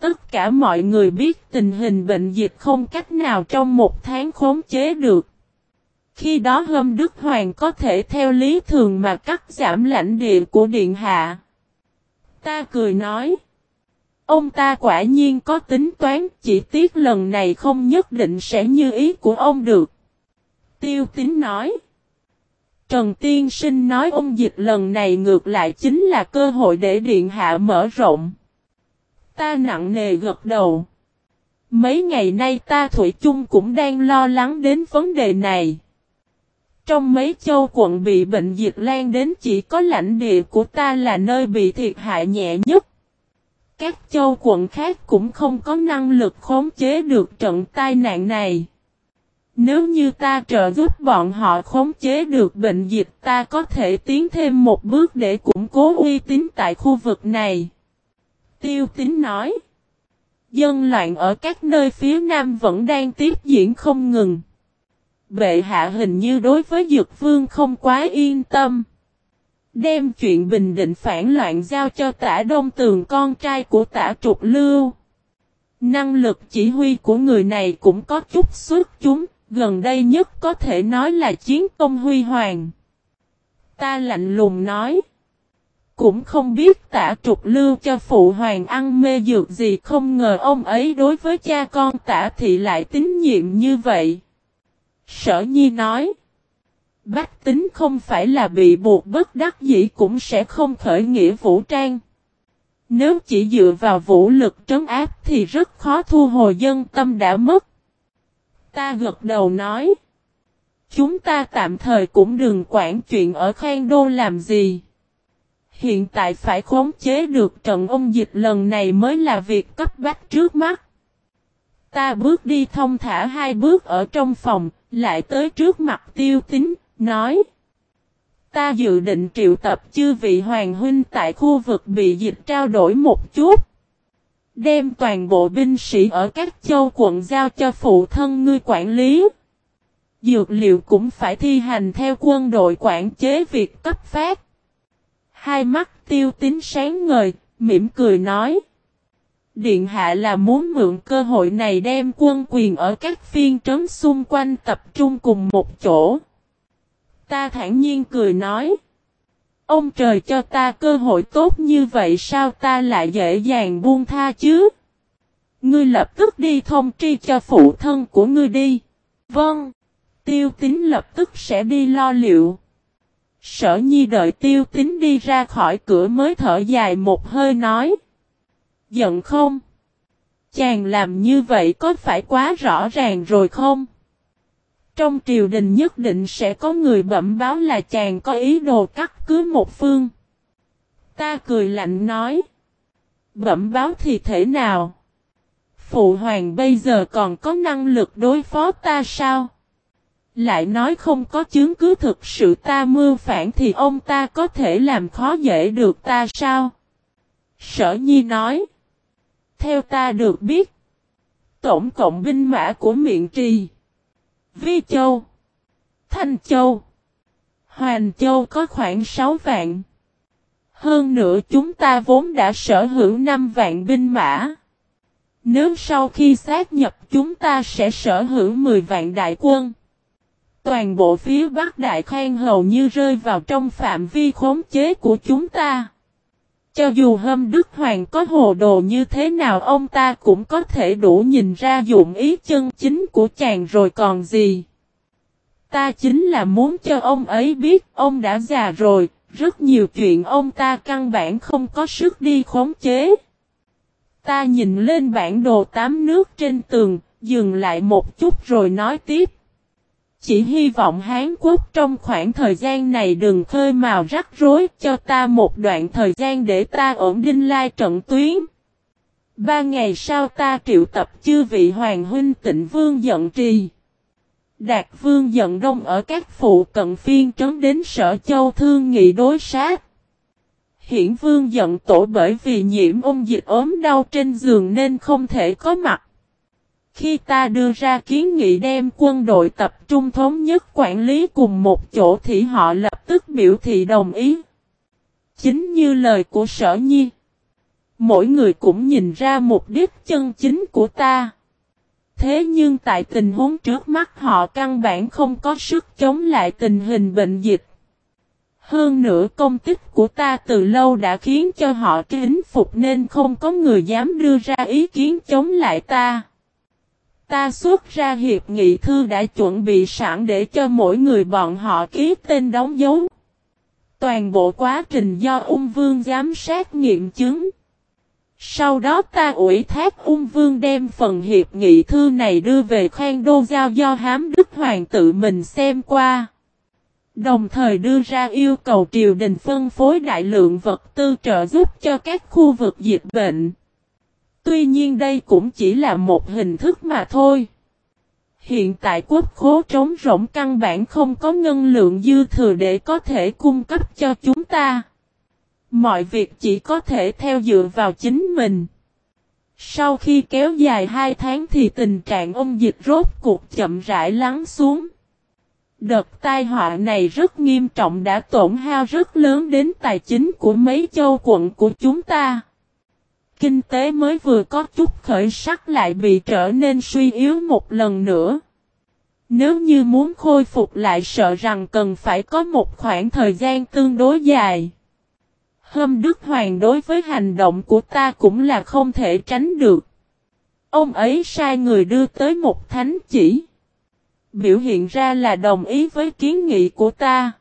Tất cả mọi người biết tình hình bệnh dịch không cách nào trong một tháng khống chế được. Khi đó hôm Đức Hoàng có thể theo lý thường mà cắt giảm lãnh địa của Điện Hạ. Ta cười nói. Ông ta quả nhiên có tính toán, chỉ tiếc lần này không nhất định sẽ như ý của ông được. Tiêu tính nói. Trần Tiên Sinh nói ông dịch lần này ngược lại chính là cơ hội để Điện Hạ mở rộng. Ta nặng nề gật đầu. Mấy ngày nay ta Thủy chung cũng đang lo lắng đến vấn đề này. Trong mấy châu quận bị bệnh dịch lan đến chỉ có lãnh địa của ta là nơi bị thiệt hại nhẹ nhất. Các châu quận khác cũng không có năng lực khống chế được trận tai nạn này. Nếu như ta trợ giúp bọn họ khống chế được bệnh dịch ta có thể tiến thêm một bước để củng cố uy tín tại khu vực này. Tiêu tín nói. Dân loạn ở các nơi phía Nam vẫn đang tiếp diễn không ngừng. Bệ hạ hình như đối với Dược Vương không quá yên tâm. Đem chuyện bình định phản loạn giao cho tả đông tường con trai của tả trục lưu. Năng lực chỉ huy của người này cũng có chút xuất chúng, gần đây nhất có thể nói là chiến công huy hoàng. Ta lạnh lùng nói. Cũng không biết tả trục lưu cho phụ hoàng ăn mê dược gì không ngờ ông ấy đối với cha con tả thị lại tín nhiệm như vậy. Sở nhi nói. Bách tính không phải là bị buộc bất đắc dĩ cũng sẽ không khởi nghĩa vũ trang. Nếu chỉ dựa vào vũ lực trấn áp thì rất khó thu hồi dân tâm đã mất. Ta gật đầu nói. Chúng ta tạm thời cũng đừng quản chuyện ở Khang Đô làm gì. Hiện tại phải khống chế được trận ông dịch lần này mới là việc cấp bách trước mắt. Ta bước đi thông thả hai bước ở trong phòng, lại tới trước mặt tiêu tính, nói. Ta dự định triệu tập chư vị hoàng huynh tại khu vực bị dịch trao đổi một chút. Đem toàn bộ binh sĩ ở các châu quận giao cho phụ thân ngươi quản lý. Dược liệu cũng phải thi hành theo quân đội quản chế việc cấp phát. Hai mắt tiêu tính sáng ngời, mỉm cười nói. Điện hạ là muốn mượn cơ hội này đem quân quyền ở các phiên trấn xung quanh tập trung cùng một chỗ. Ta thản nhiên cười nói. Ông trời cho ta cơ hội tốt như vậy sao ta lại dễ dàng buông tha chứ? Ngươi lập tức đi thông tri cho phụ thân của ngươi đi. Vâng. Tiêu tính lập tức sẽ đi lo liệu. Sở nhi đợi tiêu tính đi ra khỏi cửa mới thở dài một hơi nói. Giận không? Chàng làm như vậy có phải quá rõ ràng rồi không? Trong triều đình nhất định sẽ có người bẩm báo là chàng có ý đồ cắt cứ một phương. Ta cười lạnh nói. Bẩm báo thì thể nào? Phụ hoàng bây giờ còn có năng lực đối phó ta sao? Lại nói không có chứng cứ thực sự ta mưu phản thì ông ta có thể làm khó dễ được ta sao? Sở Nhi nói. Theo ta được biết. Tổng cộng binh mã của miệng trì. Vi Châu. Thanh Châu. Hoàn Châu có khoảng 6 vạn. Hơn nữa chúng ta vốn đã sở hữu 5 vạn binh mã. Nếu sau khi xác nhập chúng ta sẽ sở hữu 10 vạn đại quân. Toàn bộ phía Bắc Đại Khang hầu như rơi vào trong phạm vi khống chế của chúng ta. Cho dù hâm Đức Hoàng có hồ đồ như thế nào ông ta cũng có thể đủ nhìn ra dụng ý chân chính của chàng rồi còn gì. Ta chính là muốn cho ông ấy biết ông đã già rồi, rất nhiều chuyện ông ta căn bản không có sức đi khống chế. Ta nhìn lên bản đồ tám nước trên tường, dừng lại một chút rồi nói tiếp. Chỉ hy vọng Hán Quốc trong khoảng thời gian này đừng khơi mào rắc rối, cho ta một đoạn thời gian để ta ổn định lai trận tuyến. Ba ngày sau ta triệu tập chư vị hoàng huynh tịnh vương giận trì. Đạt vương giận đông ở các phụ cận phiên trấn đến sở châu thương nghị đối sát. Hiển vương giận tổ bởi vì nhiễm ung dịch ốm đau trên giường nên không thể có mặt. Khi ta đưa ra kiến nghị đem quân đội tập trung thống nhất quản lý cùng một chỗ thì họ lập tức biểu thị đồng ý. Chính như lời của sở nhi. Mỗi người cũng nhìn ra mục đích chân chính của ta. Thế nhưng tại tình huống trước mắt họ căn bản không có sức chống lại tình hình bệnh dịch. Hơn nữa công tích của ta từ lâu đã khiến cho họ kính phục nên không có người dám đưa ra ý kiến chống lại ta. Ta xuất ra hiệp nghị thư đã chuẩn bị sẵn để cho mỗi người bọn họ ký tên đóng dấu. Toàn bộ quá trình do ung vương giám sát nghiệm chứng. Sau đó ta ủy thác ung vương đem phần hiệp nghị thư này đưa về khang đô giao do hám đức hoàng tự mình xem qua. Đồng thời đưa ra yêu cầu triều đình phân phối đại lượng vật tư trợ giúp cho các khu vực dịch bệnh. Tuy nhiên đây cũng chỉ là một hình thức mà thôi. Hiện tại quốc khố trống rỗng căn bản không có ngân lượng dư thừa để có thể cung cấp cho chúng ta. Mọi việc chỉ có thể theo dựa vào chính mình. Sau khi kéo dài 2 tháng thì tình trạng ông dịch rốt cuộc chậm rãi lắng xuống. Đợt tai họa này rất nghiêm trọng đã tổn hao rất lớn đến tài chính của mấy châu quận của chúng ta. Kinh tế mới vừa có chút khởi sắc lại bị trở nên suy yếu một lần nữa. Nếu như muốn khôi phục lại sợ rằng cần phải có một khoảng thời gian tương đối dài. Hâm Đức Hoàng đối với hành động của ta cũng là không thể tránh được. Ông ấy sai người đưa tới một thánh chỉ. Biểu hiện ra là đồng ý với kiến nghị của ta.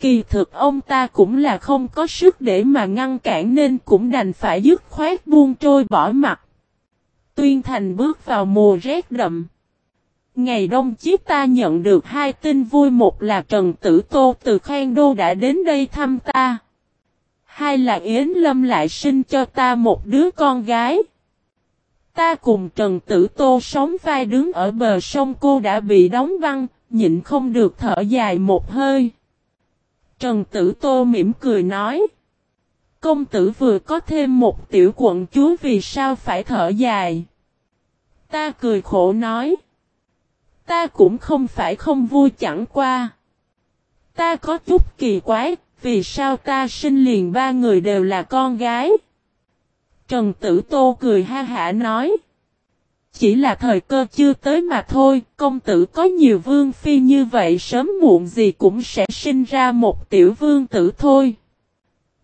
Kỳ thực ông ta cũng là không có sức để mà ngăn cản nên cũng đành phải dứt khoát buông trôi bỏ mặt. Tuyên thành bước vào mùa rét đậm. Ngày đông chiếc ta nhận được hai tin vui một là Trần Tử Tô từ Khang Đô đã đến đây thăm ta. Hai là Yến Lâm lại sinh cho ta một đứa con gái. Ta cùng Trần Tử Tô sống vai đứng ở bờ sông cô đã bị đóng băng, nhịn không được thở dài một hơi. Trần Tử Tô mỉm cười nói. Công tử vừa có thêm một tiểu quận chúa vì sao phải thở dài. Ta cười khổ nói. Ta cũng không phải không vui chẳng qua. Ta có chút kỳ quái, vì sao ta sinh liền ba người đều là con gái. Trần Tử Tô cười ha hả nói. Chỉ là thời cơ chưa tới mà thôi, công tử có nhiều vương phi như vậy sớm muộn gì cũng sẽ sinh ra một tiểu vương tử thôi.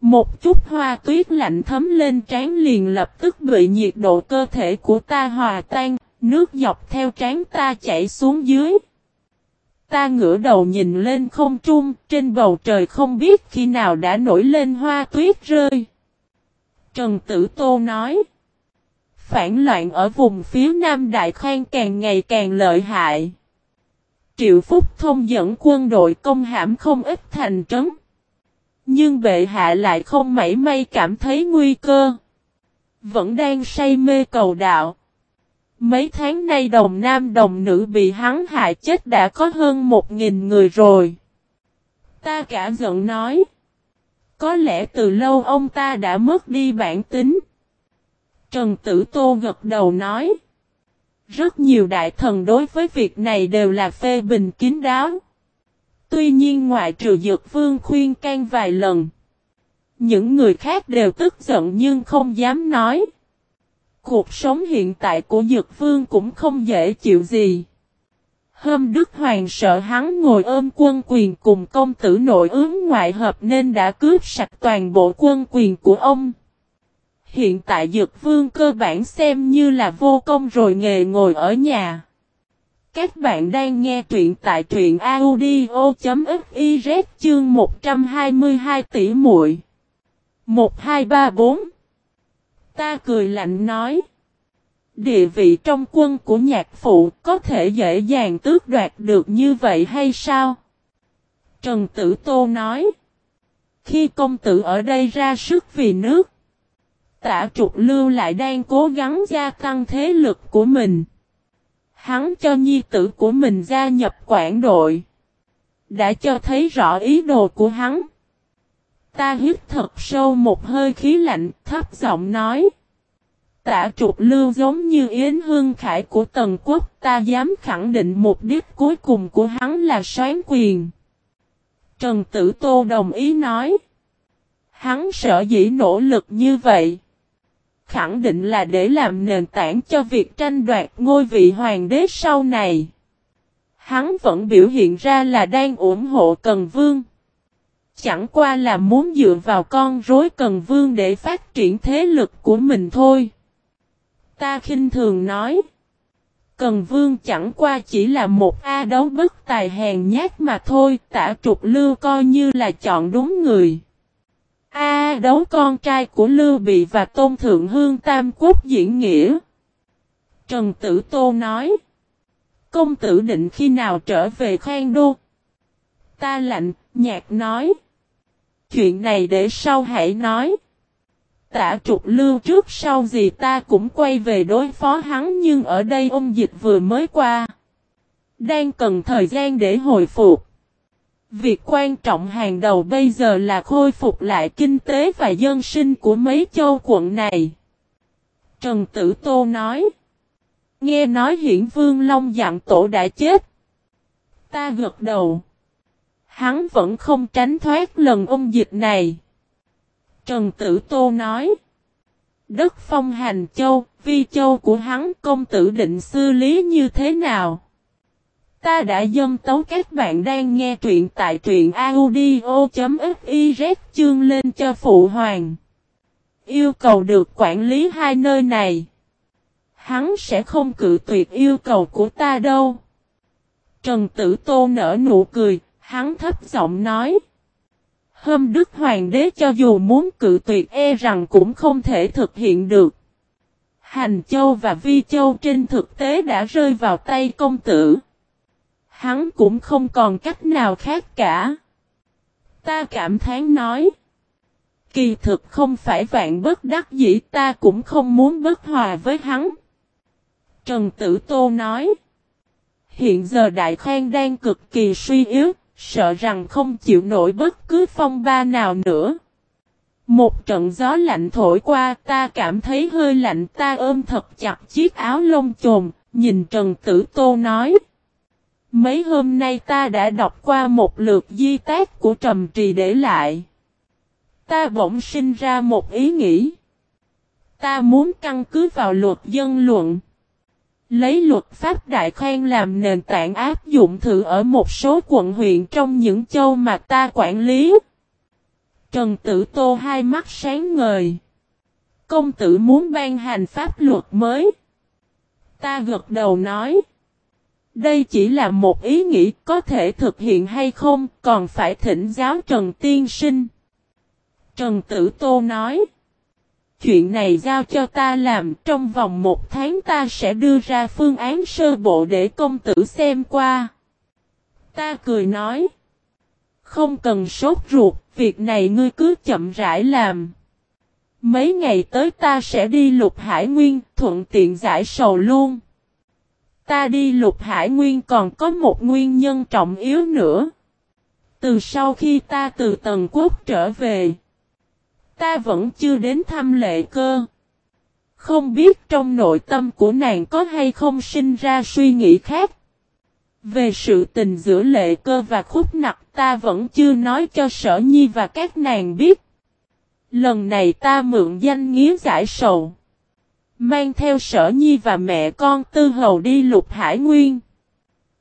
Một chút hoa tuyết lạnh thấm lên trán liền lập tức bị nhiệt độ cơ thể của ta hòa tan, nước dọc theo trán ta chảy xuống dưới. Ta ngửa đầu nhìn lên không trung, trên bầu trời không biết khi nào đã nổi lên hoa tuyết rơi. Trần Tử Tô nói phản loạn ở vùng phía Nam Đại Khang càng ngày càng lợi hại. Triệu Phúc Thông dẫn quân đội công hãm không ít thành trấn. Nhưng bệ hạ lại không mảy may cảm thấy nguy cơ. Vẫn đang say mê cầu đạo. Mấy tháng nay đồng nam đồng nữ bị hắn hại chết đã có hơn một nghìn người rồi. Ta cả giận nói. Có lẽ từ lâu ông ta đã mất đi bản tính. Trần Tử Tô gật đầu nói. Rất nhiều đại thần đối với việc này đều là phê bình kín đáo. Tuy nhiên ngoại trừ Dược Vương khuyên can vài lần. Những người khác đều tức giận nhưng không dám nói. Cuộc sống hiện tại của Dược Vương cũng không dễ chịu gì. Hôm Đức Hoàng sợ hắn ngồi ôm quân quyền cùng công tử nội ứng ngoại hợp nên đã cướp sạch toàn bộ quân quyền của ông. Hiện tại Dược Vương cơ bản xem như là vô công rồi nghề ngồi ở nhà. Các bạn đang nghe truyện tại truyện audio.fiz chương 122 tỷ muội. 1234 Ta cười lạnh nói. Địa vị trong quân của nhạc phụ có thể dễ dàng tước đoạt được như vậy hay sao? Trần Tử Tô nói. Khi công tử ở đây ra sức vì nước. Tả trục lưu lại đang cố gắng gia tăng thế lực của mình. Hắn cho nhi tử của mình gia nhập quản đội. Đã cho thấy rõ ý đồ của hắn. Ta hít thật sâu một hơi khí lạnh, thấp giọng nói. Tả trục lưu giống như Yến Hương Khải của Tần Quốc, ta dám khẳng định mục đích cuối cùng của hắn là xoán quyền. Trần Tử Tô đồng ý nói. Hắn sợ dĩ nỗ lực như vậy. Khẳng định là để làm nền tảng cho việc tranh đoạt ngôi vị hoàng đế sau này. Hắn vẫn biểu hiện ra là đang ủng hộ Cần Vương. Chẳng qua là muốn dựa vào con rối Cần Vương để phát triển thế lực của mình thôi. Ta khinh thường nói. Cần Vương chẳng qua chỉ là một A đấu bất tài hèn nhát mà thôi, tả trục lưu coi như là chọn đúng người. A đấu con trai của Lưu Bị và Tôn Thượng Hương Tam Quốc diễn nghĩa. Trần Tử Tô nói. Công tử định khi nào trở về khoan đô. Ta lạnh, nhạc nói. Chuyện này để sau hãy nói. Tả trục lưu trước sau gì ta cũng quay về đối phó hắn nhưng ở đây ông dịch vừa mới qua. Đang cần thời gian để hồi phục. Việc quan trọng hàng đầu bây giờ là khôi phục lại kinh tế và dân sinh của mấy châu quận này. Trần Tử Tô nói. Nghe nói hiển vương Long dạng tổ đã chết. Ta gật đầu. Hắn vẫn không tránh thoát lần ông dịch này. Trần Tử Tô nói. Đất phong hành châu, vi châu của hắn công tử định xử lý như thế nào? Ta đã dâm tấu các bạn đang nghe truyện tại truyện audio.fiz chương lên cho phụ hoàng. Yêu cầu được quản lý hai nơi này. Hắn sẽ không cự tuyệt yêu cầu của ta đâu. Trần Tử Tô nở nụ cười, hắn thấp giọng nói. Hôm Đức Hoàng đế cho dù muốn cự tuyệt e rằng cũng không thể thực hiện được. Hành Châu và Vi Châu trên thực tế đã rơi vào tay công tử. Hắn cũng không còn cách nào khác cả. Ta cảm thán nói. Kỳ thực không phải vạn bất đắc dĩ ta cũng không muốn bất hòa với hắn. Trần Tử Tô nói. Hiện giờ Đại Khang đang cực kỳ suy yếu, sợ rằng không chịu nổi bất cứ phong ba nào nữa. Một trận gió lạnh thổi qua ta cảm thấy hơi lạnh ta ôm thật chặt chiếc áo lông chồn, nhìn Trần Tử Tô nói. Mấy hôm nay ta đã đọc qua một lượt di tác của Trầm Trì để lại. Ta bỗng sinh ra một ý nghĩ. Ta muốn căn cứ vào luật dân luận. Lấy luật pháp đại khoan làm nền tảng áp dụng thử ở một số quận huyện trong những châu mà ta quản lý. Trần Tử Tô hai mắt sáng ngời. Công tử muốn ban hành pháp luật mới. Ta gật đầu nói. Đây chỉ là một ý nghĩ có thể thực hiện hay không, còn phải thỉnh giáo Trần Tiên Sinh. Trần Tử Tô nói. Chuyện này giao cho ta làm, trong vòng một tháng ta sẽ đưa ra phương án sơ bộ để công tử xem qua. Ta cười nói. Không cần sốt ruột, việc này ngươi cứ chậm rãi làm. Mấy ngày tới ta sẽ đi lục hải nguyên, thuận tiện giải sầu luôn. Ta đi lục hải nguyên còn có một nguyên nhân trọng yếu nữa. Từ sau khi ta từ tần quốc trở về, ta vẫn chưa đến thăm lệ cơ. Không biết trong nội tâm của nàng có hay không sinh ra suy nghĩ khác. Về sự tình giữa lệ cơ và khúc nặc ta vẫn chưa nói cho sở nhi và các nàng biết. Lần này ta mượn danh nghĩa giải sầu. Mang theo sở nhi và mẹ con tư hầu đi lục hải nguyên.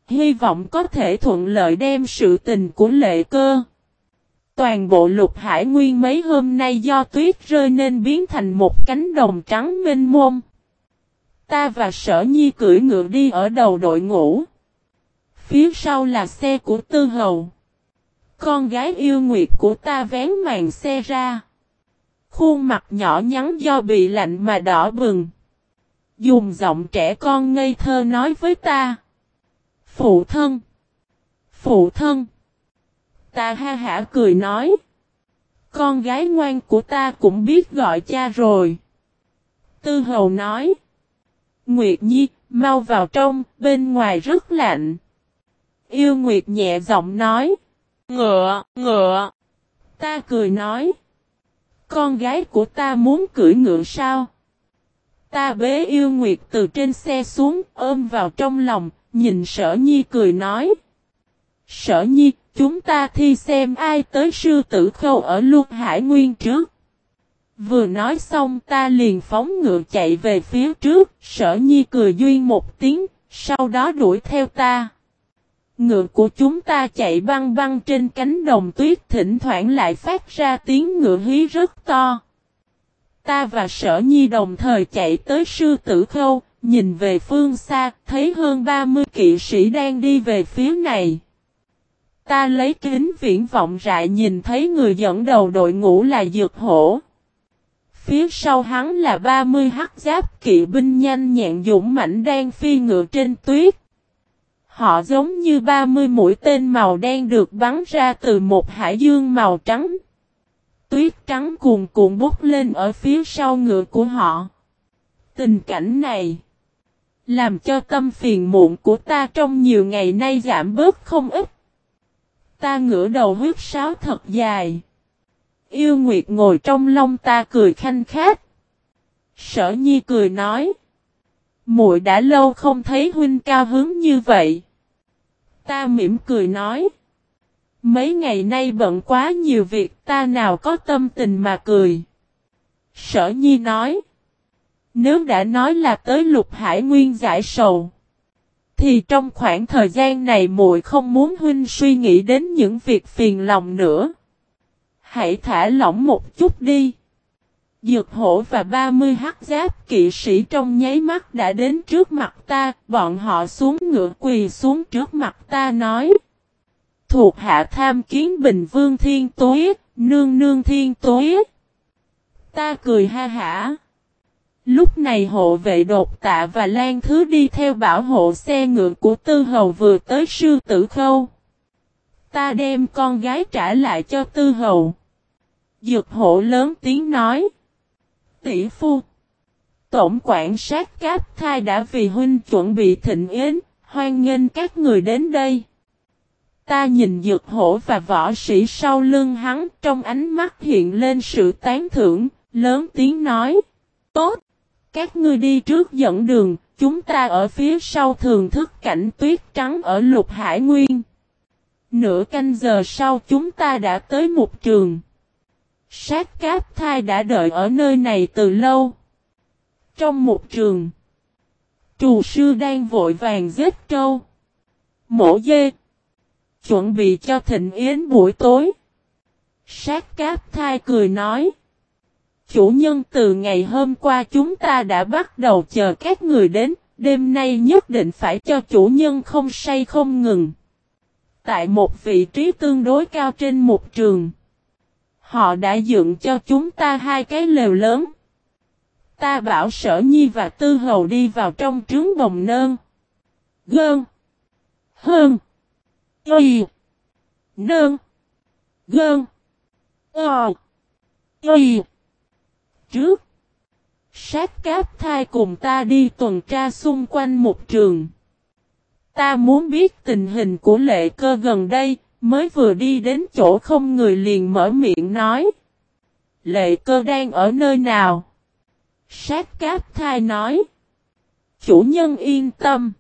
Hy vọng có thể thuận lợi đem sự tình của lệ cơ. Toàn bộ lục hải nguyên mấy hôm nay do tuyết rơi nên biến thành một cánh đồng trắng mênh mông. Ta và sở nhi cưỡi ngựa đi ở đầu đội ngũ. Phía sau là xe của tư hầu. Con gái yêu nguyệt của ta vén màn xe ra. Khuôn mặt nhỏ nhắn do bị lạnh mà đỏ bừng. Dùng giọng trẻ con ngây thơ nói với ta. Phụ thân. Phụ thân. Ta ha hả cười nói. Con gái ngoan của ta cũng biết gọi cha rồi. Tư hầu nói. Nguyệt Nhi, mau vào trong, bên ngoài rất lạnh. Yêu Nguyệt nhẹ giọng nói. Ngựa, ngựa. Ta cười nói. Con gái của ta muốn cưỡi ngựa sao? Ta bế yêu Nguyệt từ trên xe xuống, ôm vào trong lòng, nhìn sở nhi cười nói. Sở nhi, chúng ta thi xem ai tới sư tử khâu ở Luân Hải Nguyên trước. Vừa nói xong ta liền phóng ngựa chạy về phía trước, sở nhi cười duyên một tiếng, sau đó đuổi theo ta. Ngựa của chúng ta chạy băng băng trên cánh đồng tuyết thỉnh thoảng lại phát ra tiếng ngựa hí rất to. Ta và sở nhi đồng thời chạy tới sư tử khâu, nhìn về phương xa, thấy hơn 30 kỵ sĩ đang đi về phía này. Ta lấy kính viễn vọng rại nhìn thấy người dẫn đầu đội ngũ là dược hổ. Phía sau hắn là 30 hắc giáp kỵ binh nhanh nhẹn dũng mãnh đang phi ngựa trên tuyết. Họ giống như 30 mũi tên màu đen được bắn ra từ một hải dương màu trắng. Tuyết trắng cuồn cuộn bút lên ở phía sau ngựa của họ. Tình cảnh này làm cho tâm phiền muộn của ta trong nhiều ngày nay giảm bớt không ít. Ta ngửa đầu huyết sáo thật dài. Yêu Nguyệt ngồi trong lông ta cười khanh khát. Sở Nhi cười nói. muội đã lâu không thấy huynh cao hứng như vậy. Ta mỉm cười nói. Mấy ngày nay bận quá nhiều việc, ta nào có tâm tình mà cười. Sở Nhi nói. Nếu đã nói là tới lục hải nguyên giải sầu. Thì trong khoảng thời gian này muội không muốn huynh suy nghĩ đến những việc phiền lòng nữa. Hãy thả lỏng một chút đi. Dược hổ và 30 hắc giáp kỵ sĩ trong nháy mắt đã đến trước mặt ta, bọn họ xuống ngựa quỳ xuống trước mặt ta nói. Thuộc hạ tham kiến bình vương thiên tối, nương nương thiên tối. Ta cười ha hả. Lúc này hộ vệ đột tạ và Lan Thứ đi theo bảo hộ xe ngựa của Tư Hầu vừa tới sư tử khâu. Ta đem con gái trả lại cho Tư Hầu. Dược hộ lớn tiếng nói. Tỷ phu. Tổng quản sát cáp thai đã vì huynh chuẩn bị thịnh yến, hoan nghênh các người đến đây. Ta nhìn dược hổ và võ sĩ sau lưng hắn trong ánh mắt hiện lên sự tán thưởng, lớn tiếng nói. Tốt! Các ngươi đi trước dẫn đường, chúng ta ở phía sau thường thức cảnh tuyết trắng ở lục hải nguyên. Nửa canh giờ sau chúng ta đã tới một trường. Sát cáp thai đã đợi ở nơi này từ lâu. Trong một trường, trù sư đang vội vàng giết trâu, mổ dê, chuẩn bị cho thịnh yến buổi tối. Sát cáp thai cười nói. Chủ nhân từ ngày hôm qua chúng ta đã bắt đầu chờ các người đến, đêm nay nhất định phải cho chủ nhân không say không ngừng. Tại một vị trí tương đối cao trên một trường. Họ đã dựng cho chúng ta hai cái lều lớn. Ta bảo sở nhi và tư hầu đi vào trong trướng bồng nơn. Gơn. Hơn. Y. Nơn. Gơn. Ờ. Y trước. Sát cáp thai cùng ta đi tuần tra xung quanh một trường. Ta muốn biết tình hình của lệ cơ gần đây, mới vừa đi đến chỗ không người liền mở miệng nói. Lệ cơ đang ở nơi nào? Sát cáp thai nói. Chủ nhân yên tâm.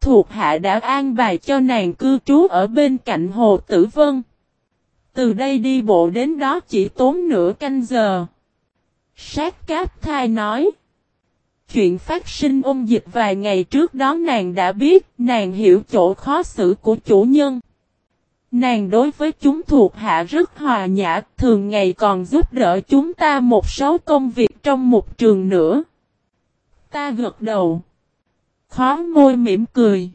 Thuộc hạ đã an bài cho nàng cư trú ở bên cạnh Hồ Tử Vân. Từ đây đi bộ đến đó chỉ tốn nửa canh giờ. Sát cáp thai nói. Chuyện phát sinh ôn dịch vài ngày trước đó nàng đã biết, nàng hiểu chỗ khó xử của chủ nhân. Nàng đối với chúng thuộc hạ rất hòa nhã, thường ngày còn giúp đỡ chúng ta một số công việc trong một trường nữa. Ta gật đầu. Khó môi mỉm cười.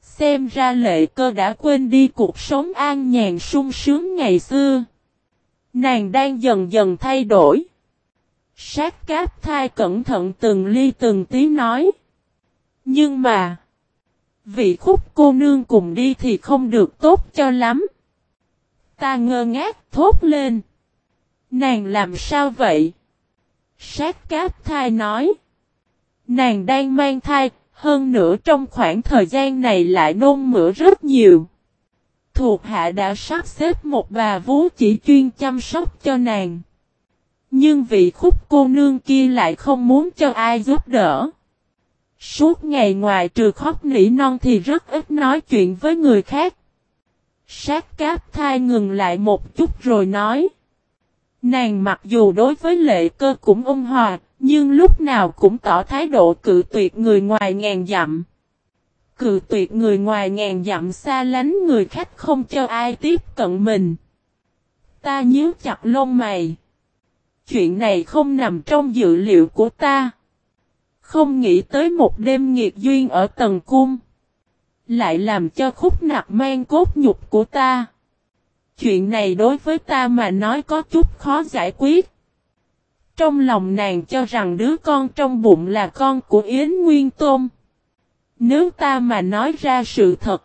Xem ra lệ cơ đã quên đi cuộc sống an nhàn sung sướng ngày xưa. Nàng đang dần dần thay đổi. Sát cáp thai cẩn thận từng ly từng tí nói. Nhưng mà. Vị khúc cô nương cùng đi thì không được tốt cho lắm. Ta ngơ ngác thốt lên. Nàng làm sao vậy? Sát cáp thai nói. Nàng đang mang thai, hơn nữa trong khoảng thời gian này lại nôn mửa rất nhiều. Thuộc hạ đã sắp xếp một bà vú chỉ chuyên chăm sóc cho nàng. Nhưng vị khúc cô nương kia lại không muốn cho ai giúp đỡ. Suốt ngày ngoài trừ khóc nỉ non thì rất ít nói chuyện với người khác. Sát cáp thai ngừng lại một chút rồi nói. Nàng mặc dù đối với lệ cơ cũng ôn hòa, nhưng lúc nào cũng tỏ thái độ cự tuyệt người ngoài ngàn dặm. Cự tuyệt người ngoài ngàn dặm xa lánh người khách không cho ai tiếp cận mình. Ta nhíu chặt lông mày. Chuyện này không nằm trong dự liệu của ta. Không nghĩ tới một đêm nghiệt duyên ở tầng cung. Lại làm cho khúc nặc mang cốt nhục của ta. Chuyện này đối với ta mà nói có chút khó giải quyết. Trong lòng nàng cho rằng đứa con trong bụng là con của Yến Nguyên Tôn. Nếu ta mà nói ra sự thật.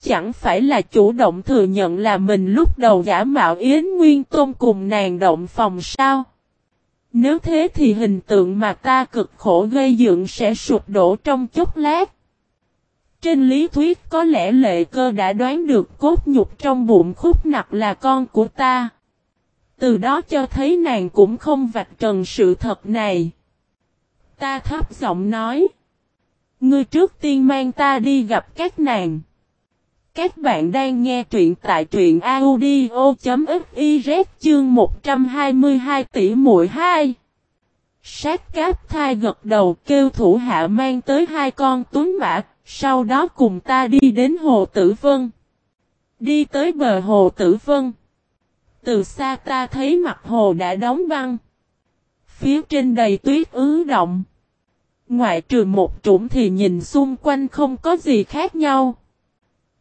Chẳng phải là chủ động thừa nhận là mình lúc đầu giả mạo Yến Nguyên Tôn cùng nàng động phòng sao. Nếu thế thì hình tượng mà ta cực khổ gây dựng sẽ sụp đổ trong chốc lát. Trên lý thuyết, có lẽ lệ cơ đã đoán được cốt nhục trong bụng khúc nặc là con của ta. Từ đó cho thấy nàng cũng không vạch trần sự thật này. Ta thấp giọng nói. Ngươi trước tiên mang ta đi gặp các nàng. Các bạn đang nghe truyện tại truyện audio.fiz chương 122 tỷ muội 2. Sát cáp thai gật đầu kêu thủ hạ mang tới hai con tuấn mã, sau đó cùng ta đi đến Hồ Tử Vân. Đi tới bờ Hồ Tử Vân. Từ xa ta thấy mặt hồ đã đóng băng. Phía trên đầy tuyết ứ động. Ngoại trừ một trũng thì nhìn xung quanh không có gì khác nhau.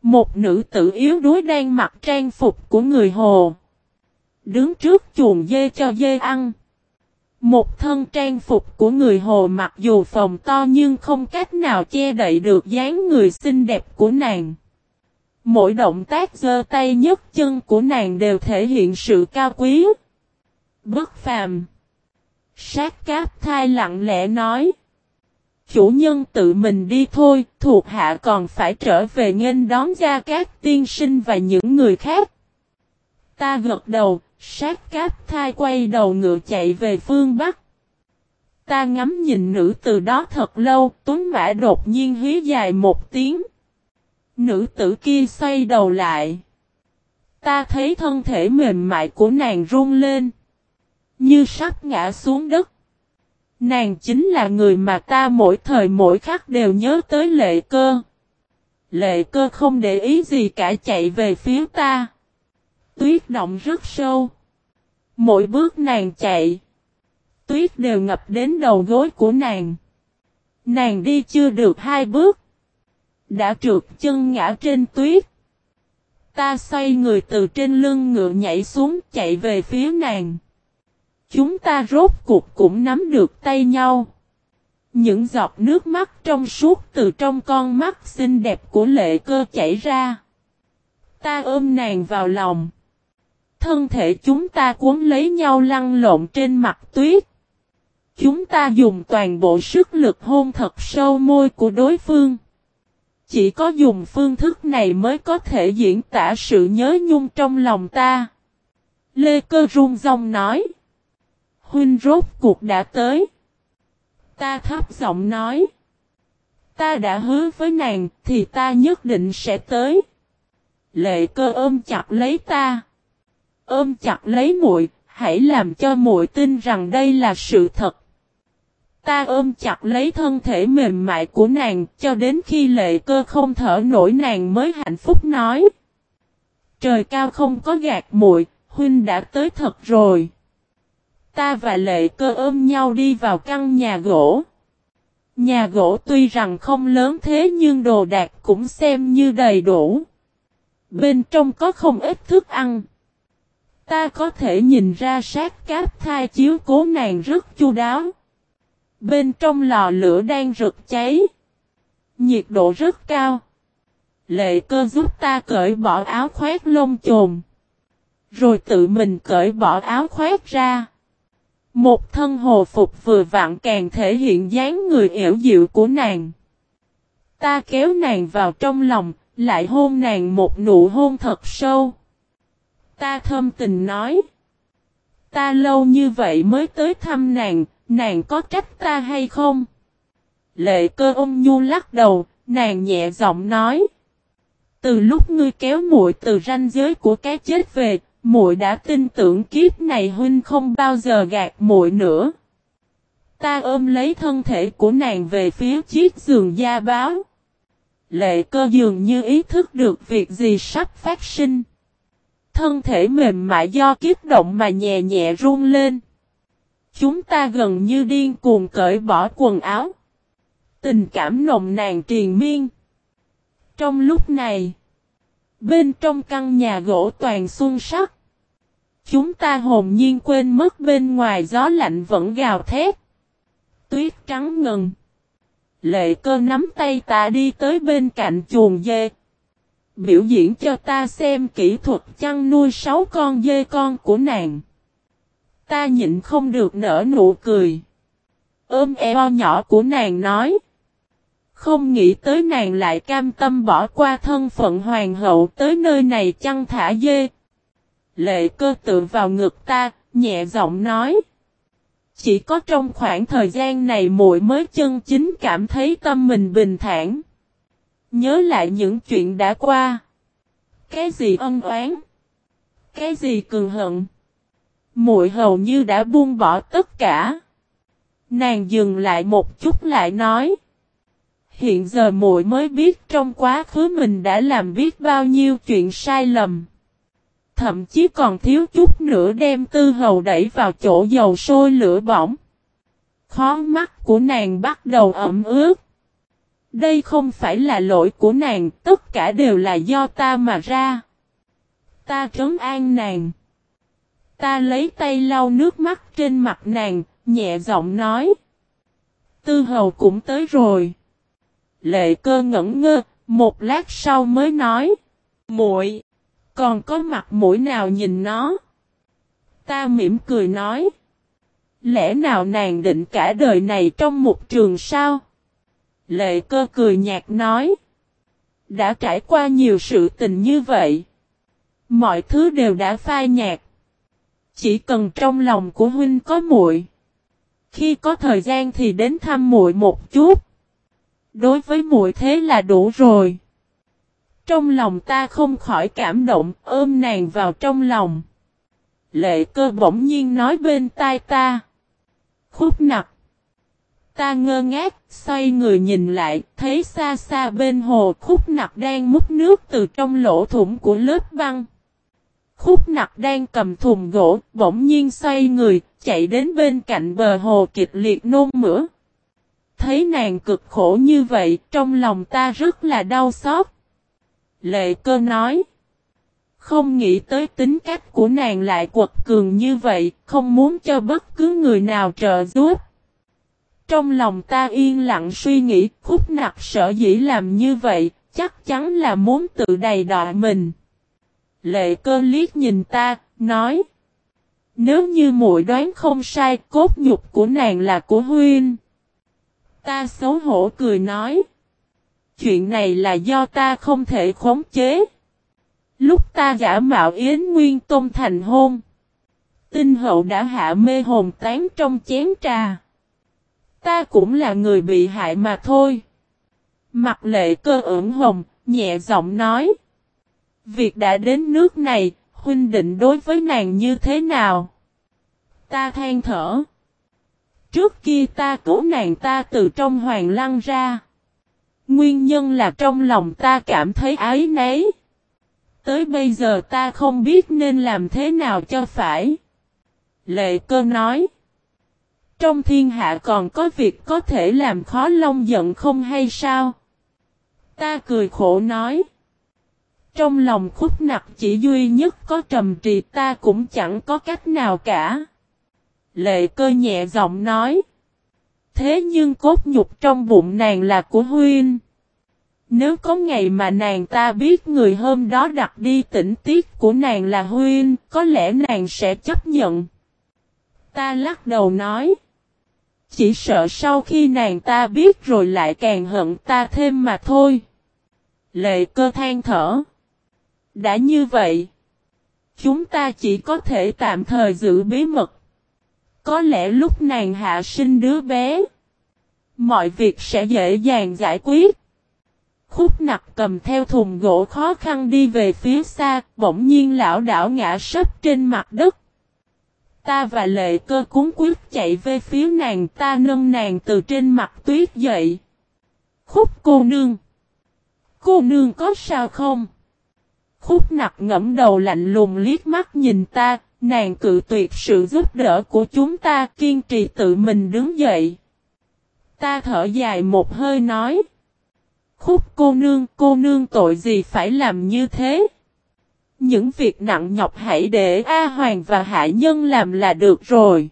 Một nữ tử yếu đuối đang mặc trang phục của người hồ. Đứng trước chuồng dê cho dê ăn. Một thân trang phục của người hồ mặc dù phòng to nhưng không cách nào che đậy được dáng người xinh đẹp của nàng. Mỗi động tác giơ tay nhấc chân của nàng đều thể hiện sự cao quý. Bất phàm. Sát cáp thai lặng lẽ nói. Chủ nhân tự mình đi thôi, thuộc hạ còn phải trở về nghênh đón gia các tiên sinh và những người khác. Ta gật đầu, sát cáp thai quay đầu ngựa chạy về phương Bắc. Ta ngắm nhìn nữ từ đó thật lâu, tuấn mã đột nhiên hí dài một tiếng. Nữ tử kia xoay đầu lại. Ta thấy thân thể mềm mại của nàng run lên. Như sắp ngã xuống đất. Nàng chính là người mà ta mỗi thời mỗi khắc đều nhớ tới lệ cơ. Lệ cơ không để ý gì cả chạy về phía ta. Tuyết động rất sâu. Mỗi bước nàng chạy. Tuyết đều ngập đến đầu gối của nàng. Nàng đi chưa được hai bước đã trượt chân ngã trên tuyết. Ta xoay người từ trên lưng ngựa nhảy xuống chạy về phía nàng. Chúng ta rốt cuộc cũng nắm được tay nhau. Những giọt nước mắt trong suốt từ trong con mắt xinh đẹp của lệ cơ chảy ra. Ta ôm nàng vào lòng. Thân thể chúng ta cuốn lấy nhau lăn lộn trên mặt tuyết. Chúng ta dùng toàn bộ sức lực hôn thật sâu môi của đối phương. Chỉ có dùng phương thức này mới có thể diễn tả sự nhớ nhung trong lòng ta. Lê Cơ run rong nói. Huynh rốt cuộc đã tới. Ta thấp giọng nói. Ta đã hứa với nàng thì ta nhất định sẽ tới. Lệ cơ ôm chặt lấy ta. ôm chặt lấy muội, hãy làm cho muội tin rằng đây là sự thật. Ta ôm chặt lấy thân thể mềm mại của nàng cho đến khi lệ cơ không thở nổi nàng mới hạnh phúc nói. Trời cao không có gạt muội, huynh đã tới thật rồi. Ta và lệ cơ ôm nhau đi vào căn nhà gỗ. Nhà gỗ tuy rằng không lớn thế nhưng đồ đạc cũng xem như đầy đủ. Bên trong có không ít thức ăn. Ta có thể nhìn ra sát cáp thai chiếu cố nàng rất chu đáo. Bên trong lò lửa đang rực cháy. Nhiệt độ rất cao. Lệ cơ giúp ta cởi bỏ áo khoét lông chồn. Rồi tự mình cởi bỏ áo khoét ra. Một thân hồ phục vừa vặn càng thể hiện dáng người ẻo dịu của nàng. Ta kéo nàng vào trong lòng, lại hôn nàng một nụ hôn thật sâu. Ta thâm tình nói. Ta lâu như vậy mới tới thăm nàng, nàng có trách ta hay không? Lệ cơ ôm nhu lắc đầu, nàng nhẹ giọng nói. Từ lúc ngươi kéo muội từ ranh giới của cái chết về, muội đã tin tưởng kiếp này huynh không bao giờ gạt muội nữa. Ta ôm lấy thân thể của nàng về phía chiếc giường da báo. Lệ cơ dường như ý thức được việc gì sắp phát sinh. Thân thể mềm mại do kiếp động mà nhẹ nhẹ run lên. Chúng ta gần như điên cuồng cởi bỏ quần áo. Tình cảm nồng nàn triền miên. Trong lúc này, bên trong căn nhà gỗ toàn xuân sắc, chúng ta hồn nhiên quên mất bên ngoài gió lạnh vẫn gào thét. Tuyết trắng ngần. Lệ cơ nắm tay ta đi tới bên cạnh chuồng dê. Biểu diễn cho ta xem kỹ thuật chăn nuôi sáu con dê con của nàng. Ta nhịn không được nở nụ cười. Ôm eo nhỏ của nàng nói. Không nghĩ tới nàng lại cam tâm bỏ qua thân phận hoàng hậu tới nơi này chăn thả dê. Lệ cơ tự vào ngực ta, nhẹ giọng nói. Chỉ có trong khoảng thời gian này muội mới chân chính cảm thấy tâm mình bình thản. Nhớ lại những chuyện đã qua. Cái gì ân oán? Cái gì cường hận? Muội hầu như đã buông bỏ tất cả. Nàng dừng lại một chút lại nói. Hiện giờ muội mới biết trong quá khứ mình đã làm biết bao nhiêu chuyện sai lầm. Thậm chí còn thiếu chút nữa đem tư hầu đẩy vào chỗ dầu sôi lửa bỏng. Khó mắt của nàng bắt đầu ẩm ướt. Đây không phải là lỗi của nàng, tất cả đều là do ta mà ra. Ta trấn an nàng. Ta lấy tay lau nước mắt trên mặt nàng, nhẹ giọng nói. Tư hầu cũng tới rồi. Lệ cơ ngẩn ngơ, một lát sau mới nói. muội còn có mặt mũi nào nhìn nó? Ta mỉm cười nói. Lẽ nào nàng định cả đời này trong một trường sao? Lệ cơ cười nhạt nói. Đã trải qua nhiều sự tình như vậy. Mọi thứ đều đã phai nhạt. Chỉ cần trong lòng của huynh có muội, khi có thời gian thì đến thăm muội một chút. Đối với muội thế là đủ rồi. Trong lòng ta không khỏi cảm động, ôm nàng vào trong lòng. Lệ cơ bỗng nhiên nói bên tai ta. Khúc nặc. Ta ngơ ngác, xoay người nhìn lại, thấy xa xa bên hồ khúc nặc đang múc nước từ trong lỗ thủng của lớp băng. Khúc nặc đang cầm thùng gỗ, bỗng nhiên xoay người, chạy đến bên cạnh bờ hồ kịch liệt nôn mửa. Thấy nàng cực khổ như vậy, trong lòng ta rất là đau xót. Lệ cơ nói. Không nghĩ tới tính cách của nàng lại quật cường như vậy, không muốn cho bất cứ người nào trợ giúp. Trong lòng ta yên lặng suy nghĩ, khúc nặc sợ dĩ làm như vậy, chắc chắn là muốn tự đầy đọa mình. Lệ cơ liếc nhìn ta, nói. Nếu như muội đoán không sai, cốt nhục của nàng là của huynh. Ta xấu hổ cười nói. Chuyện này là do ta không thể khống chế. Lúc ta giả mạo Yến Nguyên Tôn thành hôn. Tinh hậu đã hạ mê hồn tán trong chén trà. Ta cũng là người bị hại mà thôi. Mặt lệ cơ ửng hồng, nhẹ giọng nói. Việc đã đến nước này, huynh định đối với nàng như thế nào? Ta than thở. Trước kia ta cứu nàng ta từ trong hoàng lăng ra. Nguyên nhân là trong lòng ta cảm thấy ái nấy. Tới bây giờ ta không biết nên làm thế nào cho phải. Lệ cơ nói. Trong thiên hạ còn có việc có thể làm khó long giận không hay sao? Ta cười khổ nói. Trong lòng khúc nặc chỉ duy nhất có trầm trì ta cũng chẳng có cách nào cả. Lệ cơ nhẹ giọng nói. Thế nhưng cốt nhục trong bụng nàng là của Huynh. Nếu có ngày mà nàng ta biết người hôm đó đặt đi tỉnh tiết của nàng là Huynh, có lẽ nàng sẽ chấp nhận. Ta lắc đầu nói. Chỉ sợ sau khi nàng ta biết rồi lại càng hận ta thêm mà thôi. Lệ cơ than thở. Đã như vậy. Chúng ta chỉ có thể tạm thời giữ bí mật. Có lẽ lúc nàng hạ sinh đứa bé. Mọi việc sẽ dễ dàng giải quyết. Khúc nặc cầm theo thùng gỗ khó khăn đi về phía xa, bỗng nhiên lão đảo ngã sấp trên mặt đất. Ta và lệ cơ cúng quyết chạy về phía nàng ta nâng nàng từ trên mặt tuyết dậy. Khúc cô nương. Cô nương có sao không? Khúc nặc ngẫm đầu lạnh lùng liếc mắt nhìn ta, nàng cự tuyệt sự giúp đỡ của chúng ta kiên trì tự mình đứng dậy. Ta thở dài một hơi nói. Khúc cô nương, cô nương tội gì phải làm như thế? Những việc nặng nhọc hãy để A Hoàng và Hạ Nhân làm là được rồi.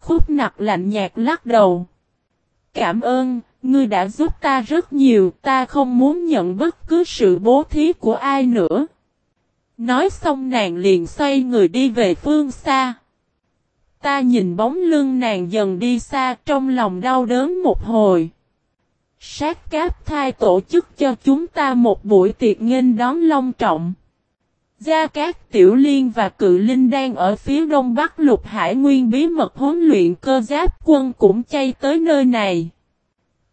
Khúc nặc lạnh nhạt lắc đầu. Cảm ơn, ngươi đã giúp ta rất nhiều, ta không muốn nhận bất cứ sự bố thí của ai nữa. Nói xong nàng liền xoay người đi về phương xa. Ta nhìn bóng lưng nàng dần đi xa, trong lòng đau đớn một hồi. Sát cáp thai tổ chức cho chúng ta một buổi tiệc nghênh đón long trọng. Gia Cát, Tiểu Liên và Cự Linh đang ở phía đông bắc lục hải nguyên bí mật huấn luyện cơ giáp quân cũng chay tới nơi này.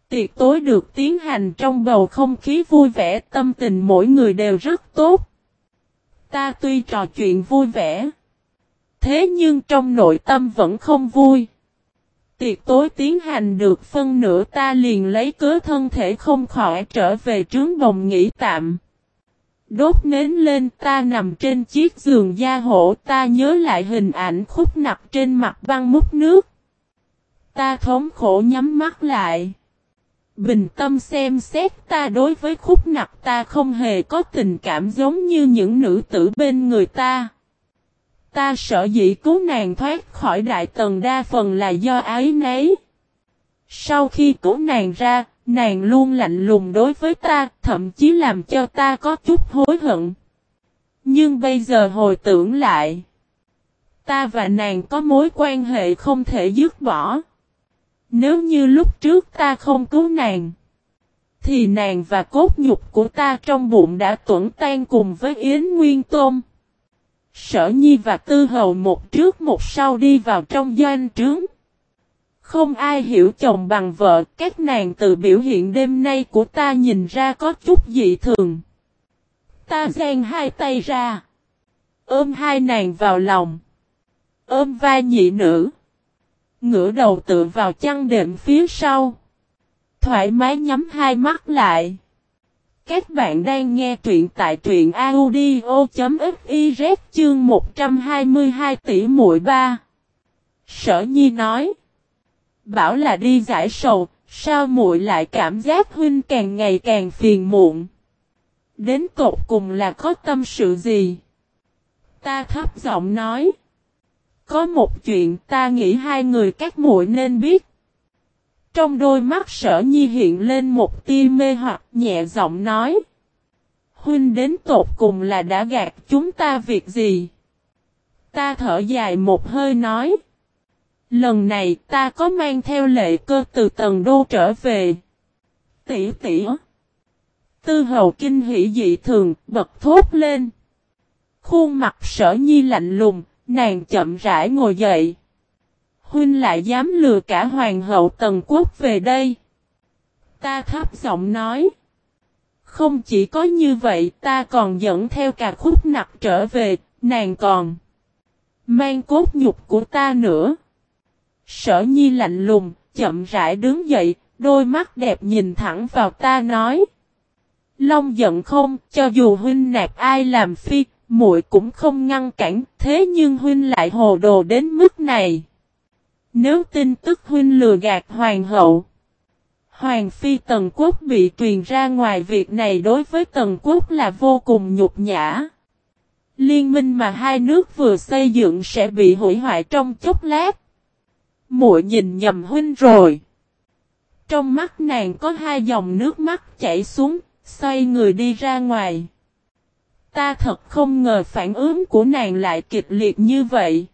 Tiệc tối được tiến hành trong bầu không khí vui vẻ, tâm tình mỗi người đều rất tốt. Ta tuy trò chuyện vui vẻ. Thế nhưng trong nội tâm vẫn không vui. Tiệc tối tiến hành được phân nửa ta liền lấy cớ thân thể không khỏi trở về trướng bồng nghỉ tạm. Đốt nến lên ta nằm trên chiếc giường da hổ, ta nhớ lại hình ảnh khúc nặc trên mặt băng mút nước. Ta thống khổ nhắm mắt lại. Bình tâm xem xét ta đối với khúc nặc ta không hề có tình cảm giống như những nữ tử bên người ta. Ta sợ dĩ cứu nàng thoát khỏi đại tần đa phần là do ái nấy. Sau khi cứu nàng ra, nàng luôn lạnh lùng đối với ta, thậm chí làm cho ta có chút hối hận. Nhưng bây giờ hồi tưởng lại, ta và nàng có mối quan hệ không thể dứt bỏ. Nếu như lúc trước ta không cứu nàng, thì nàng và cốt nhục của ta trong bụng đã tuẩn tan cùng với Yến Nguyên Tôn. Sở Nhi và Tư Hầu một trước một sau đi vào trong doanh trướng. Không ai hiểu chồng bằng vợ, các nàng từ biểu hiện đêm nay của ta nhìn ra có chút dị thường. Ta giang hai tay ra. Ôm hai nàng vào lòng. Ôm vai nhị nữ. Ngửa đầu tựa vào chăn đệm phía sau. Thoải mái nhắm hai mắt lại. Các bạn đang nghe truyện tại truyện audio.fiz chương 122 tỷ muội ba. Sở Nhi nói. Bảo là đi giải sầu, sao muội lại cảm giác huynh càng ngày càng phiền muộn. Đến cột cùng là có tâm sự gì? Ta thấp giọng nói. Có một chuyện ta nghĩ hai người các muội nên biết. Trong đôi mắt sở nhi hiện lên một tia mê hoặc nhẹ giọng nói. Huynh đến tột cùng là đã gạt chúng ta việc gì? Ta thở dài một hơi nói. Lần này ta có mang theo lệ cơ từ tầng đô trở về. Tỷ tỷ. Tư hầu kinh hỷ dị thường, bật thốt lên. Khuôn mặt sở nhi lạnh lùng, nàng chậm rãi ngồi dậy. Huynh lại dám lừa cả hoàng hậu tần quốc về đây. Ta thấp giọng nói. Không chỉ có như vậy ta còn dẫn theo cả khúc nặc trở về, Nàng còn mang cốt nhục của ta nữa. Sở nhi lạnh lùng, chậm rãi đứng dậy, đôi mắt đẹp nhìn thẳng vào ta nói. Long giận không, cho dù huynh nạp ai làm phi, muội cũng không ngăn cản, thế nhưng huynh lại hồ đồ đến mức này. Nếu tin tức huynh lừa gạt hoàng hậu, hoàng phi tần quốc bị truyền ra ngoài việc này đối với tần quốc là vô cùng nhục nhã. Liên minh mà hai nước vừa xây dựng sẽ bị hủy hoại trong chốc lát. Muội nhìn nhầm huynh rồi. Trong mắt nàng có hai dòng nước mắt chảy xuống, xoay người đi ra ngoài. Ta thật không ngờ phản ứng của nàng lại kịch liệt như vậy.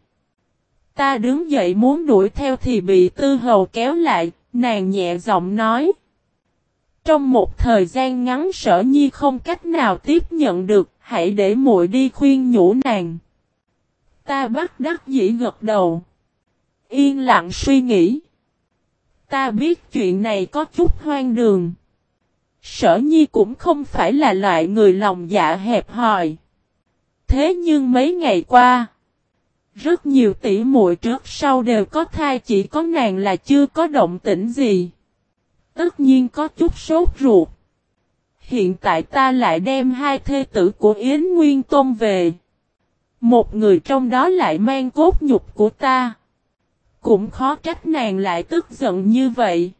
Ta đứng dậy muốn đuổi theo thì bị tư hầu kéo lại, nàng nhẹ giọng nói. Trong một thời gian ngắn sở nhi không cách nào tiếp nhận được, hãy để muội đi khuyên nhủ nàng. Ta bắt đắc dĩ gật đầu. Yên lặng suy nghĩ. Ta biết chuyện này có chút hoang đường. Sở nhi cũng không phải là loại người lòng dạ hẹp hòi. Thế nhưng mấy ngày qua, rất nhiều tỷ muội trước sau đều có thai chỉ có nàng là chưa có động tĩnh gì. Tất nhiên có chút sốt ruột. Hiện tại ta lại đem hai thê tử của Yến Nguyên Tôn về. Một người trong đó lại mang cốt nhục của ta. Cũng khó trách nàng lại tức giận như vậy.